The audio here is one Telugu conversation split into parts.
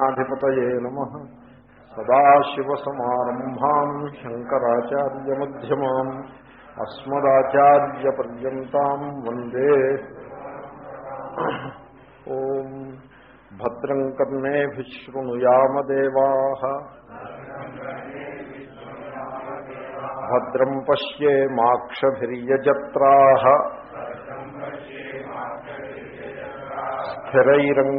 అధిపతయే నమ. సదాశివసమారంభాం శంకరాచార్యమ్యమా అస్మదాచార్యపర్యంతం వందే. ఓం భద్రం కర్ణే కర్ణేభిశృణుయామదేవా భద్రం పశ్యేమాక్షజ్రా شرسو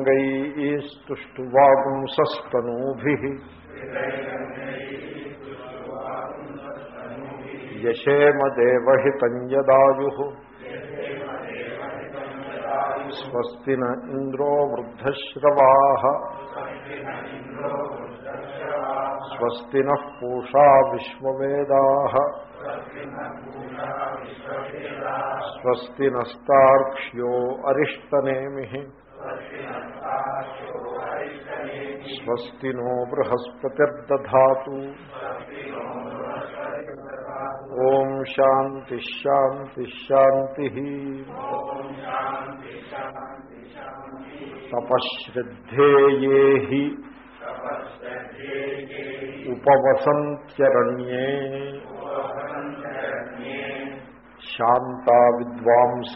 یشیم دجدا سو پوشاستا స్వస్తి నో బృహస్పతిర్దా ఓం శాంతి శాంతి శాంతి తపశ్రద్ధేయే ఉపవసంత్యరణ్యే శాంతా విద్వాంస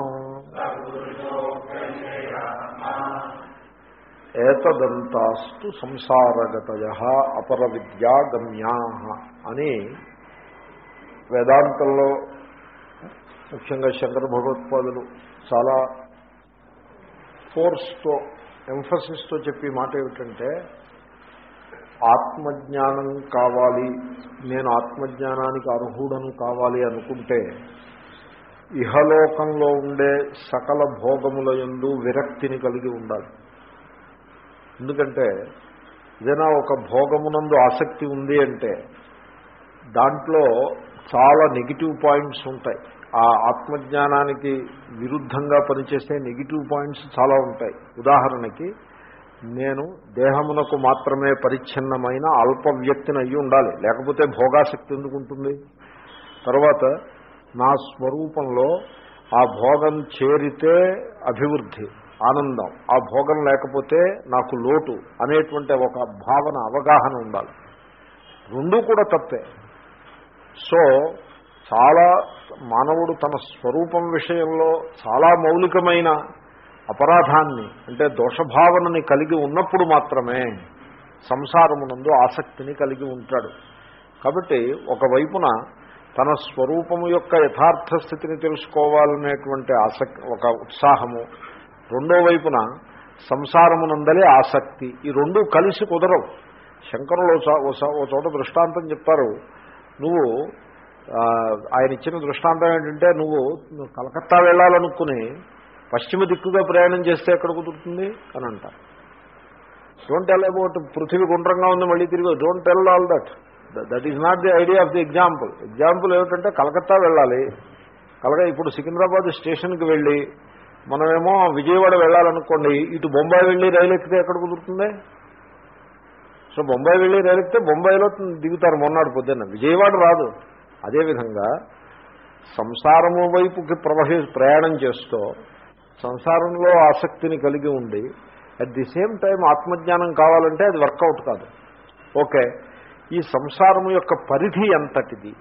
ఏతదంతాస్తు సంసారగతయ అపర విద్యాగమ్యా అని వేదాంతంలో ముఖ్యంగా శంకర భగవత్పాదులు చాలా ఫోర్స్తో ఎంఫసిస్తో చెప్పి మాట ఏమిటంటే ఆత్మజ్ఞానం కావాలి నేను ఆత్మజ్ఞానానికి అర్హుడను కావాలి అనుకుంటే ఇహలోకంలో ఉండే సకల భోగముల ఎందు విరక్తిని కలిగి ఉండాలి. ఎందుకంటే ఏదైనా ఒక భోగమునందు ఆసక్తి ఉంది అంటే దాంట్లో చాలా నెగిటివ్ పాయింట్స్ ఉంటాయి. ఆ ఆత్మజ్ఞానానికి విరుద్ధంగా పనిచేసే నెగిటివ్ పాయింట్స్ చాలా ఉంటాయి. ఉదాహరణకి నేను దేహమునకు మాత్రమే పరిచ్ఛిన్నమైన అల్ప వ్యక్తిని అయ్యి ఉండాలి. లేకపోతే భోగాసక్తి ఎందుకు ఉంటుంది? తర్వాత నా స్వరూపంలో ఆ భోగం చేరితే అభివృద్ధి. ఆనందం. ఆ భోగం లేకపోతే నాకు లోటు అనేటువంటి ఒక భావన అవగాహన ఉండాలి. రెండూ కూడా తప్పే. సో చాలా మానవుడు తన స్వరూపం విషయంలో చాలా మౌలికమైన అపరాధాన్ని అంటే దోషభావనని కలిగి ఉన్నప్పుడు మాత్రమే సంసారమునందు ఆసక్తిని కలిగి ఉంటాడు. కాబట్టి ఒకవైపున తన స్వరూపము యొక్క యథార్థ స్థితిని తెలుసుకోవాలనేటువంటి ఆసక్తి ఒక ఉత్సాహము రెండో వైపున సంసారమునందలే ఆసక్తి. ఈ రెండు కలిసి కుదరవు. శంకరులు ఓ చోట దృష్టాంతం చెప్తారు. నువ్వు ఆయన ఇచ్చిన దృష్టాంతం ఏంటంటే నువ్వు కలకత్తా వెళ్ళాలనుకుని పశ్చిమ దిక్కుగా ప్రయాణం చేస్తే ఎక్కడ కుదురుతుంది? అని అంటారు. డోంట్ టెల్ అబౌట్ పృథివీ గుండ్రంగా ఉంది మళ్ళీ తిరిగి don't tell all that that is not the idea of the example example ఏమిటంటే కలకత్తా వెళ్ళాలి. కలగా ఇప్పుడు సికింద్రాబాద్ స్టేషన్కి వెళ్ళి మనమేమో విజయవాడ వెళ్ళాలనుకోండి ఇటు బొంబాయి వెళ్ళి రైలు ఎక్కితే ఎక్కడ కుదురుతుంది? సో బొంబాయి వెళ్ళి రైలు ఎక్కితే బొంబాయిలో దిగుతారు మొన్నటి పొద్దున్న. విజయవాడ రాదు. అదేవిధంగా సంసారము వైపుకి ప్రవహి ప్రయాణం చేస్తూ సంసారంలో ఆసక్తిని కలిగి ఉండి అట్ ది సేమ్ టైం ఆత్మజ్ఞానం కావాలంటే అది వర్కౌట్ కాదు. ఓకే. ఈ సంసారం యొక్క పరిధి ఎంతటిది?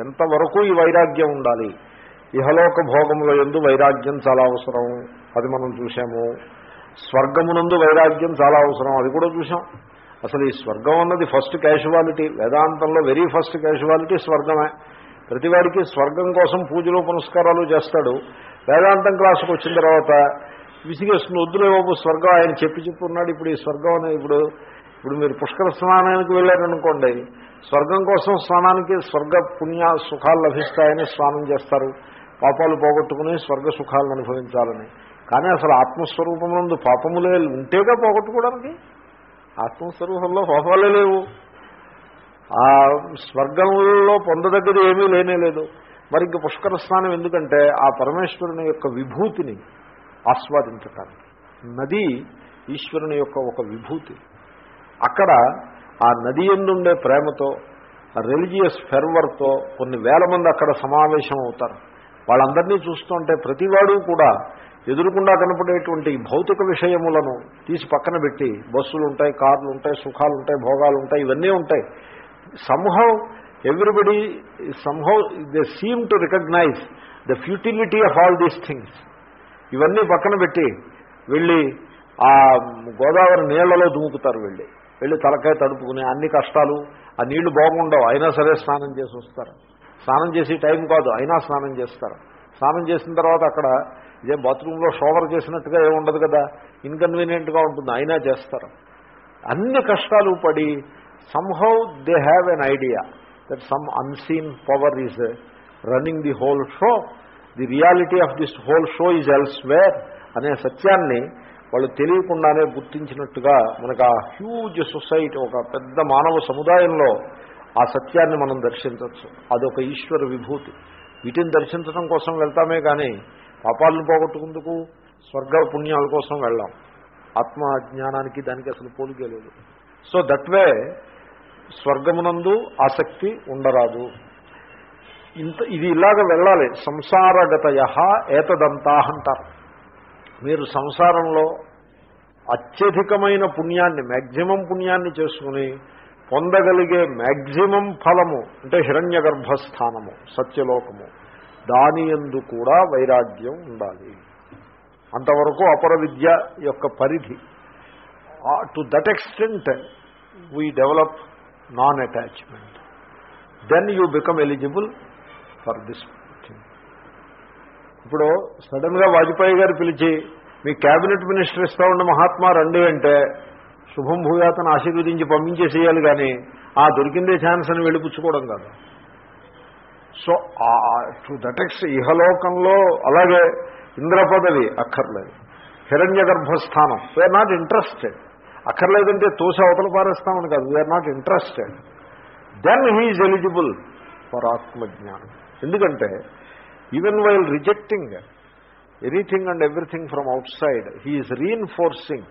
ఎంతవరకు ఈ వైరాగ్యం ఉండాలి? ఇహలోక భోగముల ఎందు వైరాగ్యం చాలా అవసరం అది మనం చూసాము స్వర్గమునందు వైరాగ్యం చాలా అవసరం అది కూడా చూసాం అసలు ఈ స్వర్గం అన్నది ఫస్ట్ క్యాషువాలిటీ వేదాంతంలో వెరీ ఫస్ట్ క్యాషువాలిటీ స్వర్గమే. ప్రతివాడికి స్వర్గం కోసం పూజలు పునస్కారాలు చేస్తాడు. వేదాంతం క్లాసుకు వచ్చిన తర్వాత విసిగేస్తుంది వద్దులే స్వర్గం ఆయన చెప్పి చెప్పున్నాడు ఇప్పుడు ఈ స్వర్గం అనే ఇప్పుడు ఇప్పుడు మీరు పుష్కర స్నానానికి వెళ్ళారనుకోండి స్వర్గం కోసం స్నానానికి స్వర్గ పుణ్య సుఖాలు లభిస్తాయని స్నానం చేస్తారు. పాపాలు పోగొట్టుకుని స్వర్గ సుఖాలను అనుభవించాలని. కానీ అసలు ఆత్మస్వరూపం నందు పాపములే ఉంటేగా పోగొట్టుకోవడానికి? ఆత్మస్వరూపంలో పాపాలే లేవు. ఆ స్వర్గంలో పొందదగ్గది ఏమీ లేనే లేదు. మరి ఇంక పుష్కర స్నానం ఎందుకంటే ఆ పరమేశ్వరుని యొక్క విభూతిని ఆస్వాదించటానికి. నది ఈశ్వరుని యొక్క ఒక విభూతి. అక్కడ ఆ నది ఎందుండే ప్రేమతో రిలీజియస్ ఫెర్వర్తో కొన్ని వేల మంది అక్కడ సమావేశం అవుతారు వాళ్ళందరినీ చూస్తుంటే ప్రతివాడు కూడా ఎదురుకుండా కనపడేటువంటి భౌతిక విషయములను తీసి పక్కన పెట్టి బస్సులు ఉంటాయి కార్లు ఉంటాయి సుఖాలు ఉంటాయి భోగాలు ఉంటాయి ఇవన్నీ ఉంటాయి. Somehow everybody somehow the seem to recognise the futility of all these things ఇవన్నీ పక్కన పెట్టి వెళ్ళి ఆ గోదావరి నీళ్ళలో దూకుతారు వెళ్ళి. వెళ్ళి తలకాయ తడుపుకుని అన్ని కష్టాలు ఆ నీళ్ళు బాగుండవు అయినా సరే స్నానం చేసి వస్తారు స్నానం చేసి టైం కాదు అయినా స్నానం చేస్తారు. స్నానం చేసిన తర్వాత అక్కడ ఇదే బాత్రూంలో షోవర్ చేసినట్టుగా ఏముండదు కదా ఇన్కన్వీనియంట్గా ఉంటుంది అయినా చేస్తారు. అన్ని కష్టాలు పడి somehow they have an idea that some unseen power is running the whole show the reality of this whole show is elsewhere అనే సత్యాన్ని వాళ్ళు తెలియకుండానే గుర్తించినట్టుగా మనకు ఆ హ్యూజ్ సొసైటీ ఒక పెద్ద మానవ సముదాయంలో ఆ సత్యాన్ని మనం దర్శించవచ్చు. అదొక ఈశ్వర విభూతి. వీటిని దర్శించడం కోసం వెళ్తామే కానీ పాపాలను పోగొట్టుకుందుకు స్వర్గ పుణ్యాల కోసం వెళ్ళాం. ఆత్మ జ్ఞానానికి దానికి అసలు పోలికే లేదు. సో దట్ వే స్వర్గమునందు ఆసక్తి ఉండరాదు. ఇంత ఇది ఇలాగ వెళ్ళాలి. సంసారగతయ ఏతదంతా అంటారు. మీరు సంసారంలో అత్యధికమైన పుణ్యాన్ని మ్యాక్సిమం పుణ్యాన్ని చేసుకుని పొందగలిగే మ్యాక్సిమం ఫలము అంటే హిరణ్య గర్భస్థానము సత్యలోకము దాని ఎందు కూడా వైరాగ్యం ఉండాలి. అంతవరకు అపర విద్య యొక్క పరిధి. To that extent we develop non attachment then you become eligible for this thing ఇప్పుడు సడన్గా వాజ్పేయి గారు పిలిచి మీ క్యాబినెట్ మినిస్టర్ ఇస్తా ఉన్న మహాత్మా రండి అంటే శుభం భూయాతను ఆశీర్వదించి పంపించేసేయాలి కానీ ఆ దొరికిందే ఛాన్స్ అని వెళ్ళిపుచ్చుకోవడం కాదు. సో టు దట్ ఎక్స్ ఇహలోకంలో అలాగే ఇంద్ర పదవి అక్కర్లేదు. హిరణ్య గర్భస్థానం వీఆర్ నాట్ ఇంట్రెస్టెడ్ అక్కర్లేదంటే తోసి అవతల పారేస్తామని కాదు. We are not interested then he is eligible for ఆత్మజ్ఞానం. ఎందుకంటే even while rejecting anything and everything from outside he is reinforcing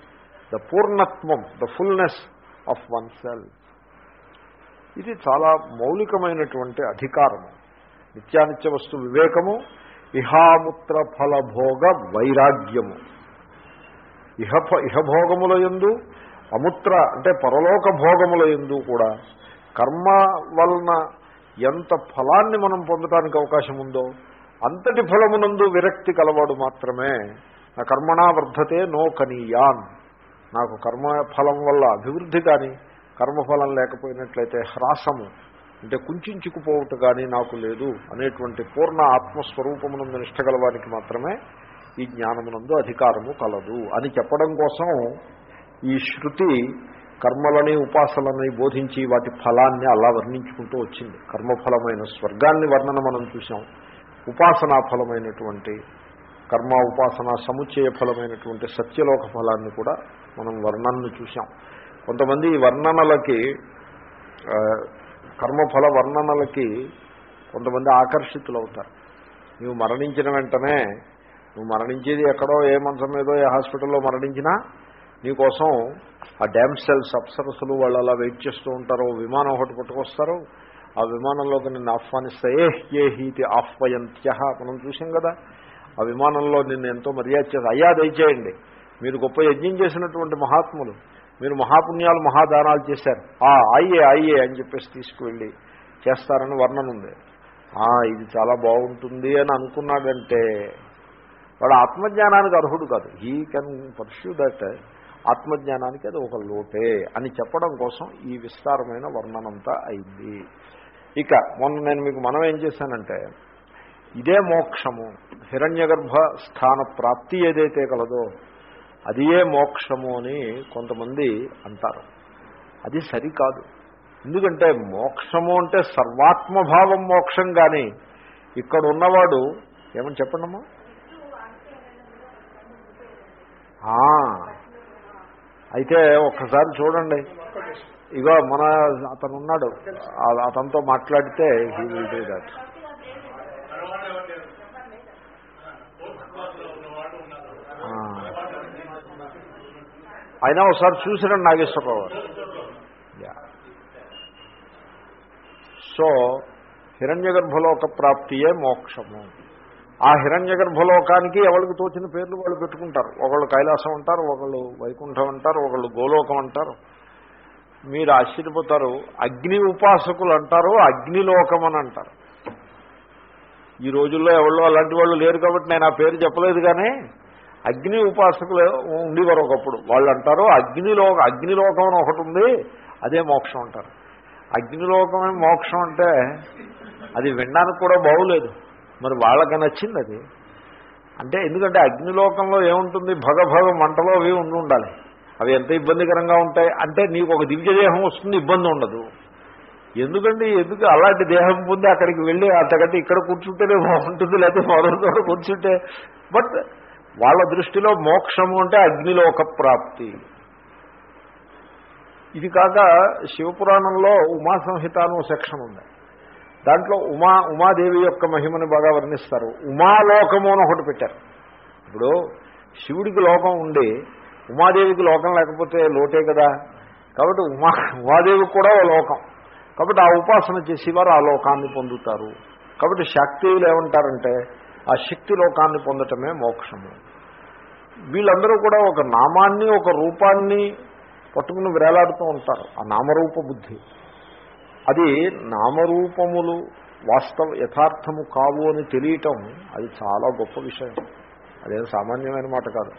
the పూర్ణత్వం the fullness of oneself ఇది చాలా మౌలికమైనటువంటి అధికారము. నిత్యానిత్య వస్తు వివేకము ఇహాముత్ర ఫలభోగ వైరాగ్యము. ఇహ ఇహభోగముల ఎందు అముత్ర అంటే పరలోక భోగముల ఎందు కూడా కర్మ వలన ఎంత ఫలాన్ని మనం పొందటానికి అవకాశం ఉందో అంతటి ఫలమునందు విరక్తి కలవాడు మాత్రమే. నా కర్మణా వర్ధతే నో కనీయాన్. నాకు కర్మ ఫలం వల్ల అభివృద్ధి కానీ కర్మఫలం లేకపోయినట్లయితే హ్రాసము అంటే కుంచుకుపోవుట కానీ నాకు లేదు అనేటువంటి పూర్ణ ఆత్మస్వరూపమునందు నిష్ట వారికి మాత్రమే ఈ జ్ఞానమునందు అధికారము కలదు అని చెప్పడం కోసం ఈ శృతి కర్మలని ఉపాసనని బోధించి వాటి ఫలాన్ని అలా వర్ణించుకుంటూ వచ్చింది. కర్మఫలమైన స్వర్గాన్ని వర్ణన మనం చూసాం ఉపాసనా ఫలమైనటువంటి కర్మ ఉపాసన సముచ్చయ ఫలమైనటువంటి సత్యలోక ఫలాన్ని కూడా మనం వర్ణనను చూసాం కొంతమంది ఈ వర్ణనలకి కర్మఫల వర్ణనలకి కొంతమంది ఆకర్షితులు అవుతారు నువ్వు మరణించిన వెంటనే నువ్వు మరణించేది ఎక్కడో ఏ మంచం ఏదో ఏ హాస్పిటల్లో మరణించినా నీకోసం ఆ డ్యామ్ సెల్స్ అప్సరసులు వాళ్ళు అలా వెయిట్ చేస్తూ ఉంటారు. విమానం ఒకటి పట్టుకొస్తారు. ఆ విమానంలోకి నిన్ను ఆహ్వానిస్తే ఏ ఏ హీతి ఆహ్వయంత్య. మనం చూసాం కదా. ఆ విమానంలో నిన్ను ఎంతో మర్యాద చేసి అయ్యా దయచేయండి. మీరు గొప్ప యజ్ఞం చేసినటువంటి మహాత్ములు మీరు మహాపుణ్యాలు మహాదానాలు చేశారు. ఆ అయ్యే అయ్యే అని చెప్పేసి తీసుకువెళ్ళి చేస్తారని వర్ణన ఉంది. ఇది చాలా బాగుంటుంది అని అనుకున్నాడంటే వాడు ఆత్మజ్ఞానానికి అర్హుడు కాదు. హీ కెన్ పర్ష్యూ దట్ ఆత్మజ్ఞానానికి అది ఒక లోటే అని చెప్పడం కోసం ఈ విస్తారమైన వర్ణనంతా అయింది. ఇక మొన్న నేను మీకు మనం ఏం చేశానంటే ఇదే మోక్షము హిరణ్యగర్భ స్థాన ప్రాప్తి ఏదైతే కలదో అదియే మోక్షము అని కొంతమంది అంటారు. అది సరికాదు. ఎందుకంటే మోక్షము అంటే సర్వాత్మభావం మోక్షం కానీ ఇక్కడ ఉన్నవాడు ఏమని చెప్పండమ్మా? అయితే ఒక్కసారి చూడండి. ఇగో మన అతను ఉన్నాడు అతనితో మాట్లాడితే హీ విల్ డూ దాట్ అయినా ఒకసారి చూసిరండి నాగేశ్వరరావు గారు. యా. సో హిరణ్య గర్భలోక ప్రాప్తియే మోక్షము. ఆ హిరణ్య గర్భలోకానికి ఎవరికి తోచిన పేర్లు వాళ్ళు పెట్టుకుంటారు. ఒకళ్ళు కైలాసం అంటారు ఒకళ్ళు వైకుంఠం అంటారు ఒకళ్ళు గోలోకం అంటారు. మీరు ఆశ్చర్యపోతారు అగ్ని ఉపాసకులు అంటారు అగ్నిలోకం అని అంటారు. ఈ రోజుల్లో ఎవరో అలాంటి వాళ్ళు లేరు కాబట్టి నేను ఆ పేరు చెప్పలేదు కానీ అగ్ని ఉపాసకులు ఉండేవారు ఒకప్పుడు. వాళ్ళు అంటారు అగ్నిలోక అగ్నిలోకం అని ఒకటి ఉంది అదే మోక్షం అంటారు. అగ్నిలోకమే మోక్షం అంటే అది వినడానికి కూడా బాగులేదు. మరి వాళ్ళకి నచ్చింది అది. అంటే ఎందుకంటే అగ్నిలోకంలో ఏముంటుంది? భగ భగ మంటలో అవి ఉండి ఉండాలి. అవి ఎంత ఇబ్బందికరంగా ఉంటాయి? అంటే నీకు ఒక దివ్యదేహం వస్తుంది ఇబ్బంది ఉండదు. ఎందుకండి? ఎందుకు అలాంటి దేహం పొంది అక్కడికి వెళ్ళి అంతకంటే ఇక్కడ కూర్చుంటేనే బాగుంటుంది లేకపోతే మరో చోట కూర్చుంటే? బట్ వాళ్ళ దృష్టిలో మోక్షము అంటే అగ్నిలోక ప్రాప్తి. ఇది కాక శివపురాణంలో ఉమా సంహిత అని సెక్షన్ ఉంది. దాంట్లో ఉమా ఉమాదేవి యొక్క మహిమని బాగా వర్ణిస్తారు. ఉమాలోకము అని ఒకటి పెట్టారు. ఇప్పుడు శివుడికి లోకం ఉండి ఉమాదేవికి లోకం లేకపోతే లోటే కదా. కాబట్టి ఉమా ఉమాదేవికి కూడా ఓ లోకం. కాబట్టి ఆ ఉపాసన చేసి వారు ఆ లోకాన్ని పొందుతారు. కాబట్టి శాక్తీయులు ఏమంటారంటే ఆ శక్తి లోకాన్ని పొందటమే మోక్షము. వీళ్ళందరూ కూడా ఒక నామాన్ని ఒక రూపాన్ని పట్టుకుని వేలాడుతూ ఉంటారు. ఆ నామరూప బుద్ధి. అది నామరూపములు వాస్తవ యథార్థము కావు అని తెలియటం అది చాలా గొప్ప విషయం. అదేం సామాన్యమైన మాట కాదు.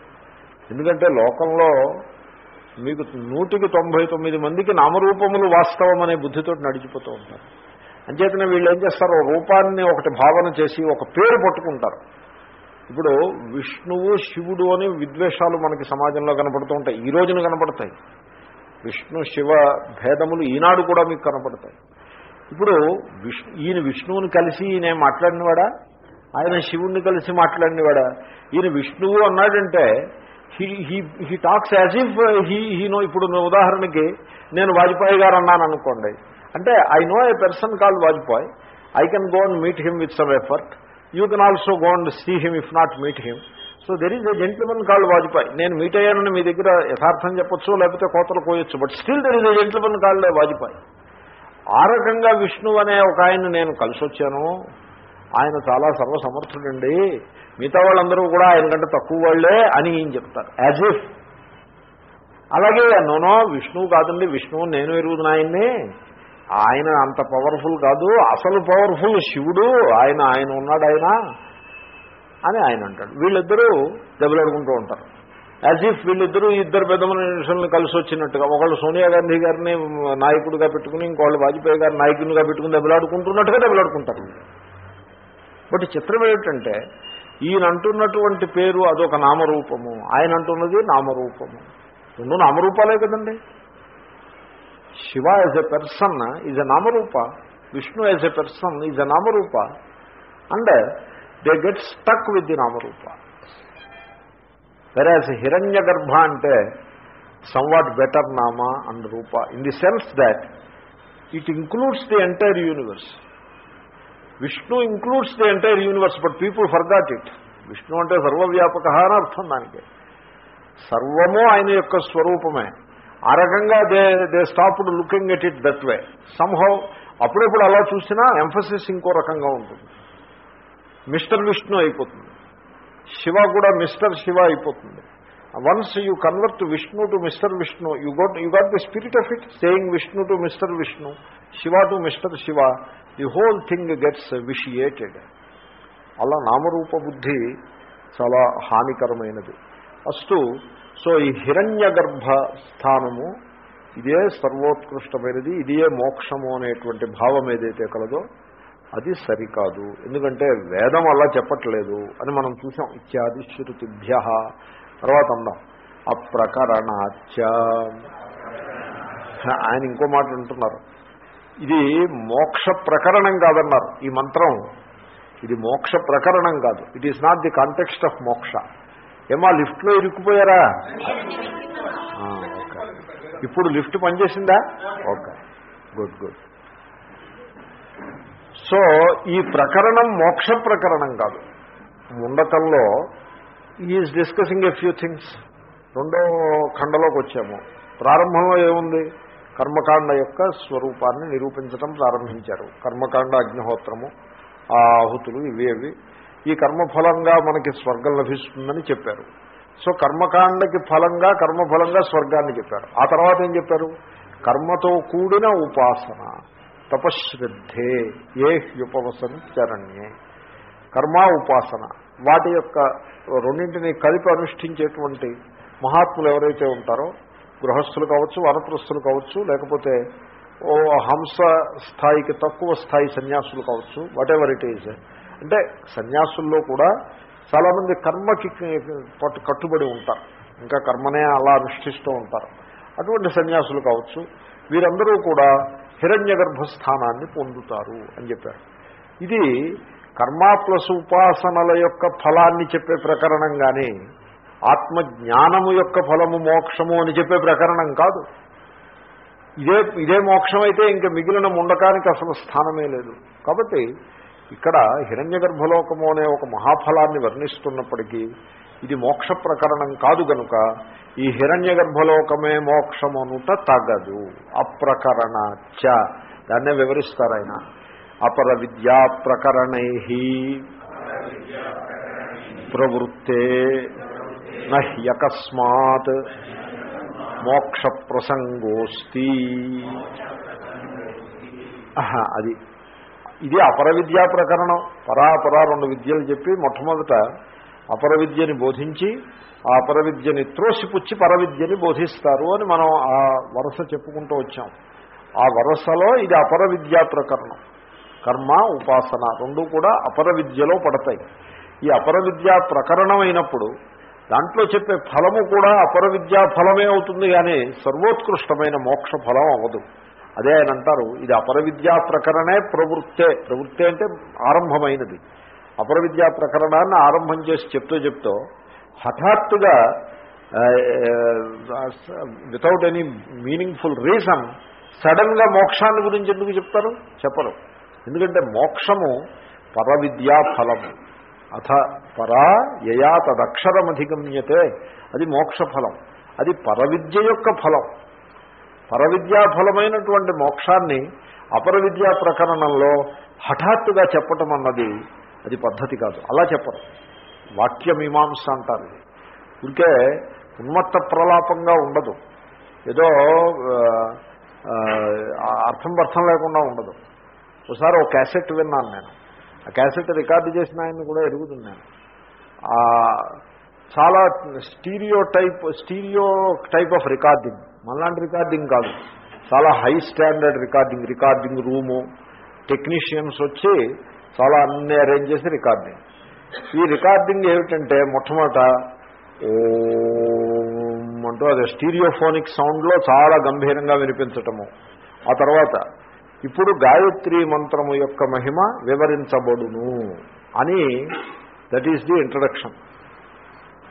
ఎందుకంటే లోకంలో మీకు నూటికి తొంభై తొమ్మిది మందికి నామరూపములు వాస్తవం అనే బుద్ధితో నడిచిపోతూ ఉంటారు. అంచేతనే వీళ్ళు ఏం చేస్తారు? రూపాన్ని ఒకటి భావన చేసి ఒక పేరు పట్టుకుంటారు. ఇప్పుడు విష్ణువు శివుడు అని విద్వేషాలు మనకి సమాజంలో కనపడుతూ ఉంటాయి. ఈ రోజున కనపడతాయి. విష్ణు శివ భేదములు ఈనాడు కూడా మీకు కనపడతాయి. ఇప్పుడు విష్ణు ఈయన విష్ణువుని కలిసి ఈయన మాట్లాడినవాడా? ఆయన శివుణ్ణి కలిసి మాట్లాడినవాడా? ఈయన విష్ణువు అన్నాడంటే he he he talks as if he he know ఇప్పుడు ఉదాహరణకి నేను వాజ్పేయి గారు అన్నాను అనుకోండి అంటే I know a person call Vajpayee I can go and meet him with some effort you can also go and see him if not meet him so there is a gentleman called Vajpayee నేను మీట్ అయ్యానని మీ దగ్గర యథార్థం చెప్పొచ్చు లేకపోతే కోతలు కోయొచ్చు but still there is a gentleman called Vajpayee ఆ రకంగా విష్ణు అనే ఒక ఆయన నేను కలిసి వచ్చాను. ఆయన చాలా సర్వసమర్థుడండి. మిగతా వాళ్ళందరూ కూడా ఆయన కంటే తక్కువ వాళ్ళే అని ఈయన చెప్తారు. యాజ్ ఇఫ్ అలాగే నోనో విష్ణువు కాదండి. విష్ణువు నేను ఎరుగుతున్న ఆయన్ని ఆయన అంత పవర్ఫుల్ కాదు అసలు పవర్ఫుల్ శివుడు ఆయన ఆయన ఉన్నాడు ఆయన అని ఆయన అంటాడు. వీళ్ళిద్దరూ దెబ్బలాడుకుంటూ ఉంటారు. యాజ్ ఇఫ్ వీళ్ళిద్దరూ ఇద్దరు పెద్ద మనుషులను కలిసి వచ్చినట్టుగా ఒకళ్ళు సోనియా గాంధీ గారిని నాయకుడిగా పెట్టుకుని ఇంకోళ్ళు వాజ్పేయి గారిని నాయకునిగా పెట్టుకుని దెబ్బలాడుకుంటున్నట్టుగా దెబ్బలాడుకుంటారు. బట్ చిత్రం ఏమిటంటే ఈయన అంటున్నటువంటి పేరు అదొక నామరూపము. ఆయన అంటున్నది నామరూపము. రెండు నామరూపాలే కదండి. Shiva as a person is a namarupa Vishnu as a person is a namarupa and they get stuck with the namarupa Viraj Hiranyagarbha అంటే somewhat better nama and rupa in the sense that it includes the entire universe Vishnu includes the entire universe but people forgot it Vishnu అంటే సర్వవ్యాపక అని అర్థం దానికి. సర్వము ఆయన యొక్క స్వరూపమే. ఆ రకంగా they they stopped looking at it that way somehow అప్పుడప్పుడు అలా చూసినా ఎంఫసిస్ ఇంకో రకంగా ఉంటుంది. మిస్టర్ విష్ణు అయిపోతుంది. శివ కూడా మిస్టర్ శివ అయిపోతుంది. Once you convert Vishnu to mister Vishnu you got you got the spirit of it saying Vishnu to mister Vishnu Shiva to mister Shiva the whole thing gets vitiated అలా నామరూప బుద్ధి చాలా హానికరమైనది. ఫస్ట్ సో ఈ హిరణ్య గర్భ స్థానము ఇదే సర్వోత్కృష్టమైనది ఇదే మోక్షము అనేటువంటి భావం ఏదైతే కలదో అది సరికాదు. ఎందుకంటే వేదం అలా చెప్పట్లేదు అని మనం చూసాం ఇత్యాది శృతిభ్య తర్వాత అందాం. అప్రకరణాచ ఆయన ఇంకో మాట అంటున్నారు. ఇది మోక్ష ప్రకరణం కాదన్నారు ఈ మంత్రం. ఇది మోక్ష ప్రకరణం కాదు. It is not the context of moksha. ఏమా లిఫ్ట్లో ఇరుక్కుపోయారా? ఓకే. ఇప్పుడు లిఫ్ట్ పనిచేసిందా? ఓకే. Good good. సో ఈ ప్రకరణం మోక్ష ప్రకరణం కాదు. ముండకంలో is discussing a few things రెండో ఖండలోకి వచ్చాము. ప్రారంభంలో ఏముంది? కర్మకాండ యొక్క స్వరూపాన్ని నిరూపించడం ప్రారంభించారు. కర్మకాండ అగ్నిహోత్రము ఆ ఆహుతులు ఇవి అవి. ఈ కర్మఫలంగా మనకి స్వర్గం లభిస్తుందని చెప్పారు. సో కర్మకాండకి ఫలంగా కర్మఫలంగా స్వర్గాన్ని చెప్పారు. ఆ తర్వాత ఏం చెప్పారు? కర్మతో కూడిన ఉపాసన తపశ్రద్ధే ఏ హ్యుపవసంచరణ్యే కర్మ ఉపాసన వాటి యొక్క రెండింటిని కలిపి అనుష్ఠించేటువంటి మహాత్ములు ఎవరైతే ఉంటారో గృహస్థులు కావచ్చు వనప్రస్థులు కావచ్చు లేకపోతే ఓ హంస స్థాయికి తక్కువ స్థాయి సన్యాసులు కావచ్చు వాట్ ఎవర్ ఇట్ ఈజ్ అంటే సన్యాసుల్లో కూడా చాలామంది కర్మకి పట్టు కట్టుబడి ఉంటారు. ఇంకా కర్మనే అలా అనుష్ఠిస్తూ ఉంటారు. అటువంటి సన్యాసులు కావచ్చు. వీరందరూ కూడా హిరణ్య గర్భస్థానాన్ని పొందుతారు అని చెప్పారు. ఇది కర్మ ప్లస్ ఉపాసనల యొక్క ఫలాన్ని చెప్పే ప్రకరణం కానీ ఆత్మజ్ఞానము యొక్క ఫలము మోక్షము అని చెప్పే ప్రకరణం కాదు. ఇదే ఇదే మోక్షం అయితే ఇంకా మిగిలిన ముండకానికి అసలు స్థానమే లేదు. కాబట్టి ఇక్కడ హిరణ్య గర్భలోకము అనే ఒక మహాఫలాన్ని వర్ణిస్తున్నప్పటికీ ఇది మోక్ష ప్రకరణం కాదు గనుక ఈ హిరణ్య గర్భలోకమే మోక్షమనుట తగదు. అప్రకరణ చ దాన్నే వివరిస్తారు ఆయన. అపర విద్యా ప్రకరణై ప్రవృత్తే నహ్యకస్మాత్ మోక్ష ప్రసంగోస్తి. అది ఇది అపర విద్యా ప్రకరణం పరాపర రెండు విద్యలు చెప్పి మొట్టమొదట అపర విద్యని బోధించి ఆ అపర విద్యని త్రోసిపుచ్చి పరవిద్యని బోధిస్తారు అని మనం ఆ వరుస చెప్పుకుంటూ వచ్చాం. ఆ వరుసలో ఇది అపర విద్యా ప్రకరణం. కర్మ ఉపాసన రెండు కూడా అపర విద్యలో పడతాయి. ఈ అపర విద్యా ప్రకరణం అయినప్పుడు దాంట్లో చెప్పే ఫలము కూడా అపర విద్యా ఫలమే అవుతుంది కానీ సర్వోత్కృష్టమైన మోక్ష ఫలం అవ్వదు. అదే ఆయన అంటారు ఇది అపర విద్యా ప్రకరణే ప్రవృత్తే. ప్రవృత్తే అంటే ఆరంభమైనది. అపరవిద్యా ప్రకరణాన్ని ఆరంభం చేసి చెప్తూ చెప్తూ హఠాత్తుగా వితౌట్ ఎనీ మీనింగ్ఫుల్ రీజన్ సడన్గా మోక్షాన్ని గురించి ఎందుకు చెప్తారు? చెప్పరు. ఎందుకంటే మోక్షము పరవిద్యా ఫలము అథ పరా యయా తదక్షరమధిగమ్యతే. అది మోక్ష ఫలం. అది పరవిద్య యొక్క ఫలం. పరవిద్యాఫలమైనటువంటి మోక్షాన్ని అపర విద్యా ప్రకరణంలో హఠాత్తుగా చెప్పటం అన్నది అది పద్ధతి కాదు. అలా చెప్పరు. వాక్యమీమాంస అంటారు ఇంకే ఉన్మత్త ప్రలాపంగా ఉండదు. ఏదో అర్థం అర్థం లేకుండా ఉండదు. ఒకసారి ఒక క్యాసెట్ విన్నాను నేను. ఆ క్యాసెట్ రికార్డు చేసిన ఆయన్ని కూడా ఎరుగుతున్నాను చాలా stereotype stereotype of recording. మనలాంటి రికార్డింగ్ కాదు. చాలా high standard recording recording room technicians వచ్చి చాలా అన్ని అరేంజ్ చేసి రికార్డింగ్. ఈ రికార్డింగ్ ఏమిటంటే మొట్టమొదట ఓం అంటూ అదే స్టీరియోఫోనిక్ సౌండ్లో చాలా గంభీరంగా వినిపించటము. ఆ తర్వాత ఇప్పుడు గాయత్రి మంత్రము యొక్క మహిమ వివరించబడును అని దట్ ఈస్ ది ఇంట్రడక్షన్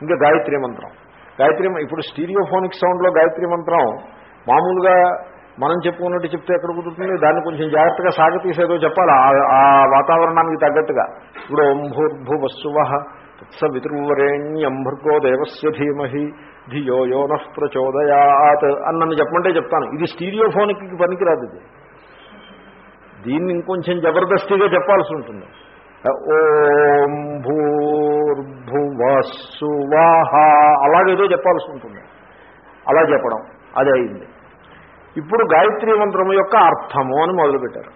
ఇంకా గాయత్రి మంత్రం. గాయత్రి ఇప్పుడు స్టీరియోఫోనిక్ సౌండ్లో గాయత్రి మంత్రం మామూలుగా మనం చెప్పుకున్నట్టు చెప్తే ఎక్కడ కుదురుతుంది? దాన్ని కొంచెం జాగ్రత్తగా సాగతీసేదో చెప్పాలి. ఆ- ఆ వాతావరణానికి తగ్గట్టుగా. ఇప్పుడు ఓం వస్తువ తత్సవితృవరేణ్యం భర్గో దేవస్య ధీమహి ధియో యో నః ప్రచోదయాత్ అని నన్ను చెప్పమంటే చెప్తాను. ఇది స్టీరియోఫోనిక్కి పనికిరాదు ఇది. దీన్ని ఇంకొంచెం జబర్దస్తిగా చెప్పాల్సి ఉంటుంది. ఓం భూర్భువస్సువహ. అలాగేదో చెప్పాల్సి ఉంటుంది. అలా చెప్పడం. అది అయింది. ఇప్పుడు గాయత్రి మంత్రము యొక్క అర్థము అని మొదలుపెట్టారు.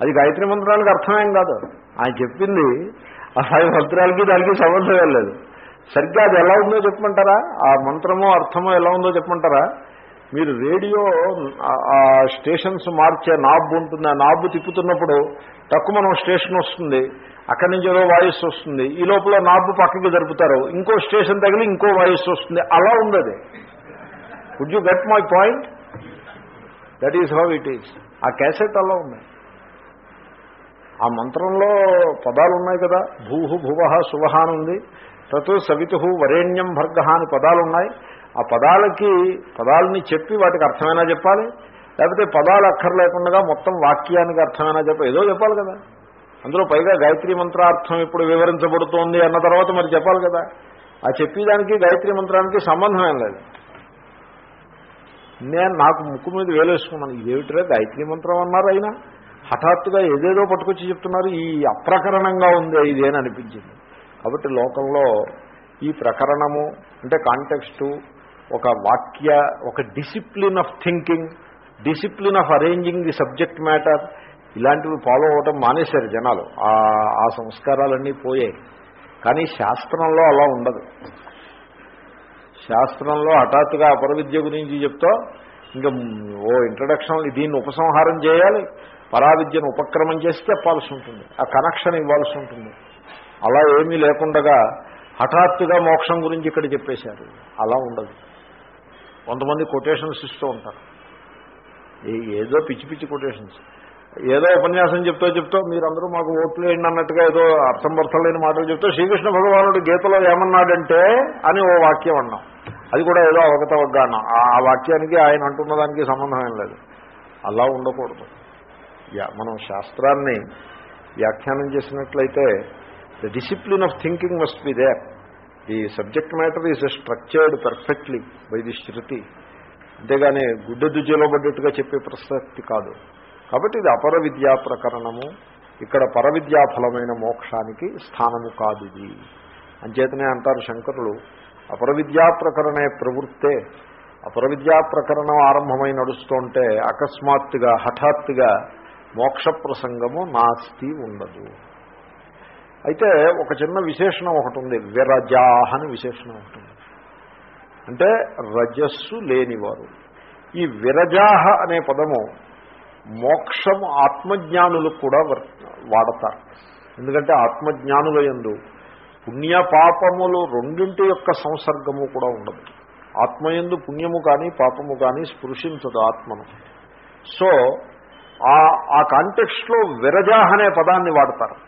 అది గాయత్రి మంత్రానికి అర్థమేం కాదు. ఆయన చెప్పింది ఆ మంత్రాలకి దానికి సంబంధం లేదు. సరిగ్గా అది ఎలా ఉందో చెప్పమంటారా? ఆ మంత్రమో అర్థమో ఎలా ఉందో చెప్పమంటారా? మీరు రేడియో ఆ- స్టేషన్స్ మార్చే నాబ్ ఉంటుంది ఆ నాబ్ తిప్పుతున్నప్పుడు తక్కువ మనం స్టేషన్ వస్తుంది అక్కడి నుంచి ఏదో వాయిస్ వస్తుంది ఈ లోపల నాబ్ పక్కకి జరుపుతారు ఇంకో స్టేషన్ తగిలి ఇంకో వాయిస్ వస్తుంది అలా ఉంది అది would you get my point that is how it is ఆ క్యాసెట్ అలా ఉంది. ఆ మంత్రంలో పదాలు ఉన్నాయి కదా భూహు భువ సువహ అని ఉంది తత్ సవితు వరేణ్యం భర్గ అని పదాలు ఉన్నాయి ఆ పదాలకి పదాలని చెప్పి వాటికి అర్థమైనా చెప్పాలి? లేకపోతే పదాలు అక్కర్లేకుండా మొత్తం వాక్యానికి అర్థమైనా చెప్పాలి ఏదో చెప్పాలి కదా? అందులో పైగా గాయత్రి మంత్రార్థం ఇప్పుడు వివరించబడుతోంది అన్న తర్వాత మరి చెప్పాలి కదా? ఆ చెప్పేదానికి గాయత్రి మంత్రానికి సంబంధం ఏం లేదు. నేను నాకు ముక్కు మీద వేలేసుకున్నాను. ఏమిటిరా గాయత్రి మంత్రం అన్నారు అయినా? హఠాత్తుగా ఏదేదో పట్టుకొచ్చి చెప్తున్నారు. ఈ అప్రకరణంగా ఉంది ఇదేని అనిపించింది. కాబట్టి లోకంలో ఈ ప్రకరణము అంటే కాంటెక్స్టు ఒక వాక్య ఒక discipline of thinking discipline of arranging the subject matter ఇలాంటివి ఫాలో అవ్వటం మానేశారు జనాలు. ఆ- సంస్కారాలన్నీ పోయాయి. కానీ శాస్త్రంలో అలా ఉండదు. శాస్త్రంలో హఠాత్తుగా అపర విద్య గురించి చెప్తా ఇంకా ఓ ఇంట్రడక్షన్ దీన్ని ఉపసంహారం చేయాలి పరావిద్యను ఉపక్రమం చేసి చెప్పాల్సి ఉంటుంది ఆ కనెక్షన్ ఇవ్వాల్సి ఉంటుంది. అలా ఏమీ లేకుండగా హఠాత్తుగా మోక్షం గురించి ఇక్కడ చెప్పేశారు. అలా ఉండదు. కొంతమంది కొటేషన్స్ ఇస్తూ ఉంటారు. ఏదో పిచ్చి పిచ్చి కొటేషన్స్ ఏదో ఉపన్యాసం చెప్తూ చెప్తూ మీరందరూ మాకు ఓట్లు వేయండి అన్నట్టుగా ఏదో అర్థం లేని మాటలు చెప్తూ శ్రీకృష్ణ భగవానుడు గీతలో ఏమన్నాడంటే అని ఓ వాక్యం అన్నాం. అది కూడా ఏదో అవగతవగ్గా అన్నాం ఆ వాక్యానికి ఆయన అంటున్న దానికి సంబంధం ఏం లేదు. అలా ఉండకూడదు. యా మనం శాస్త్రాన్ని వ్యాఖ్యానం చేసినట్లయితే the discipline of thinking must be there the subject matter is structured perfectly by the shruti అంతేగాని గుడ్డ దుజ్జలో పడ్డట్టుగా చెప్పే ప్రసక్తి కాదు. కాబట్టి ఇది అపర విద్యా ప్రకరణము. ఇక్కడ పరవిద్యా ఫలమైన మోక్షానికి స్థానము కాదు ఇది. అంచేతనే అంటారు శంకరులు అపర విద్యా ప్రకరణే ప్రవృత్తే. అపర విద్యా ప్రకరణం ఆరంభమై నడుస్తుంటే అకస్మాత్తుగా హఠాత్తుగా మోక్ష ప్రసంగము నాస్తి ఉండదు. అయితే ఒక చిన్న విశేషణం ఒకటి ఉంది. విరజాహ అని విశేషణం ఒకటి ఉంది. అంటే రజస్సు లేనివారు. ఈ విరజాహ అనే పదము మోక్షం ఆత్మజ్ఞానులకు కూడా వాడతారు. ఎందుకంటే ఆత్మజ్ఞానుల యందు పుణ్య పాపములు రెండింటి యొక్క సంసర్గము కూడా ఉండదు. ఆత్మయందు పుణ్యము కానీ పాపము కానీ స్పృశించదు ఆత్మను. సో ఆ ఆ కాంటెక్స్ట్లో విరజాహ అనే పదాన్ని వాడతారు.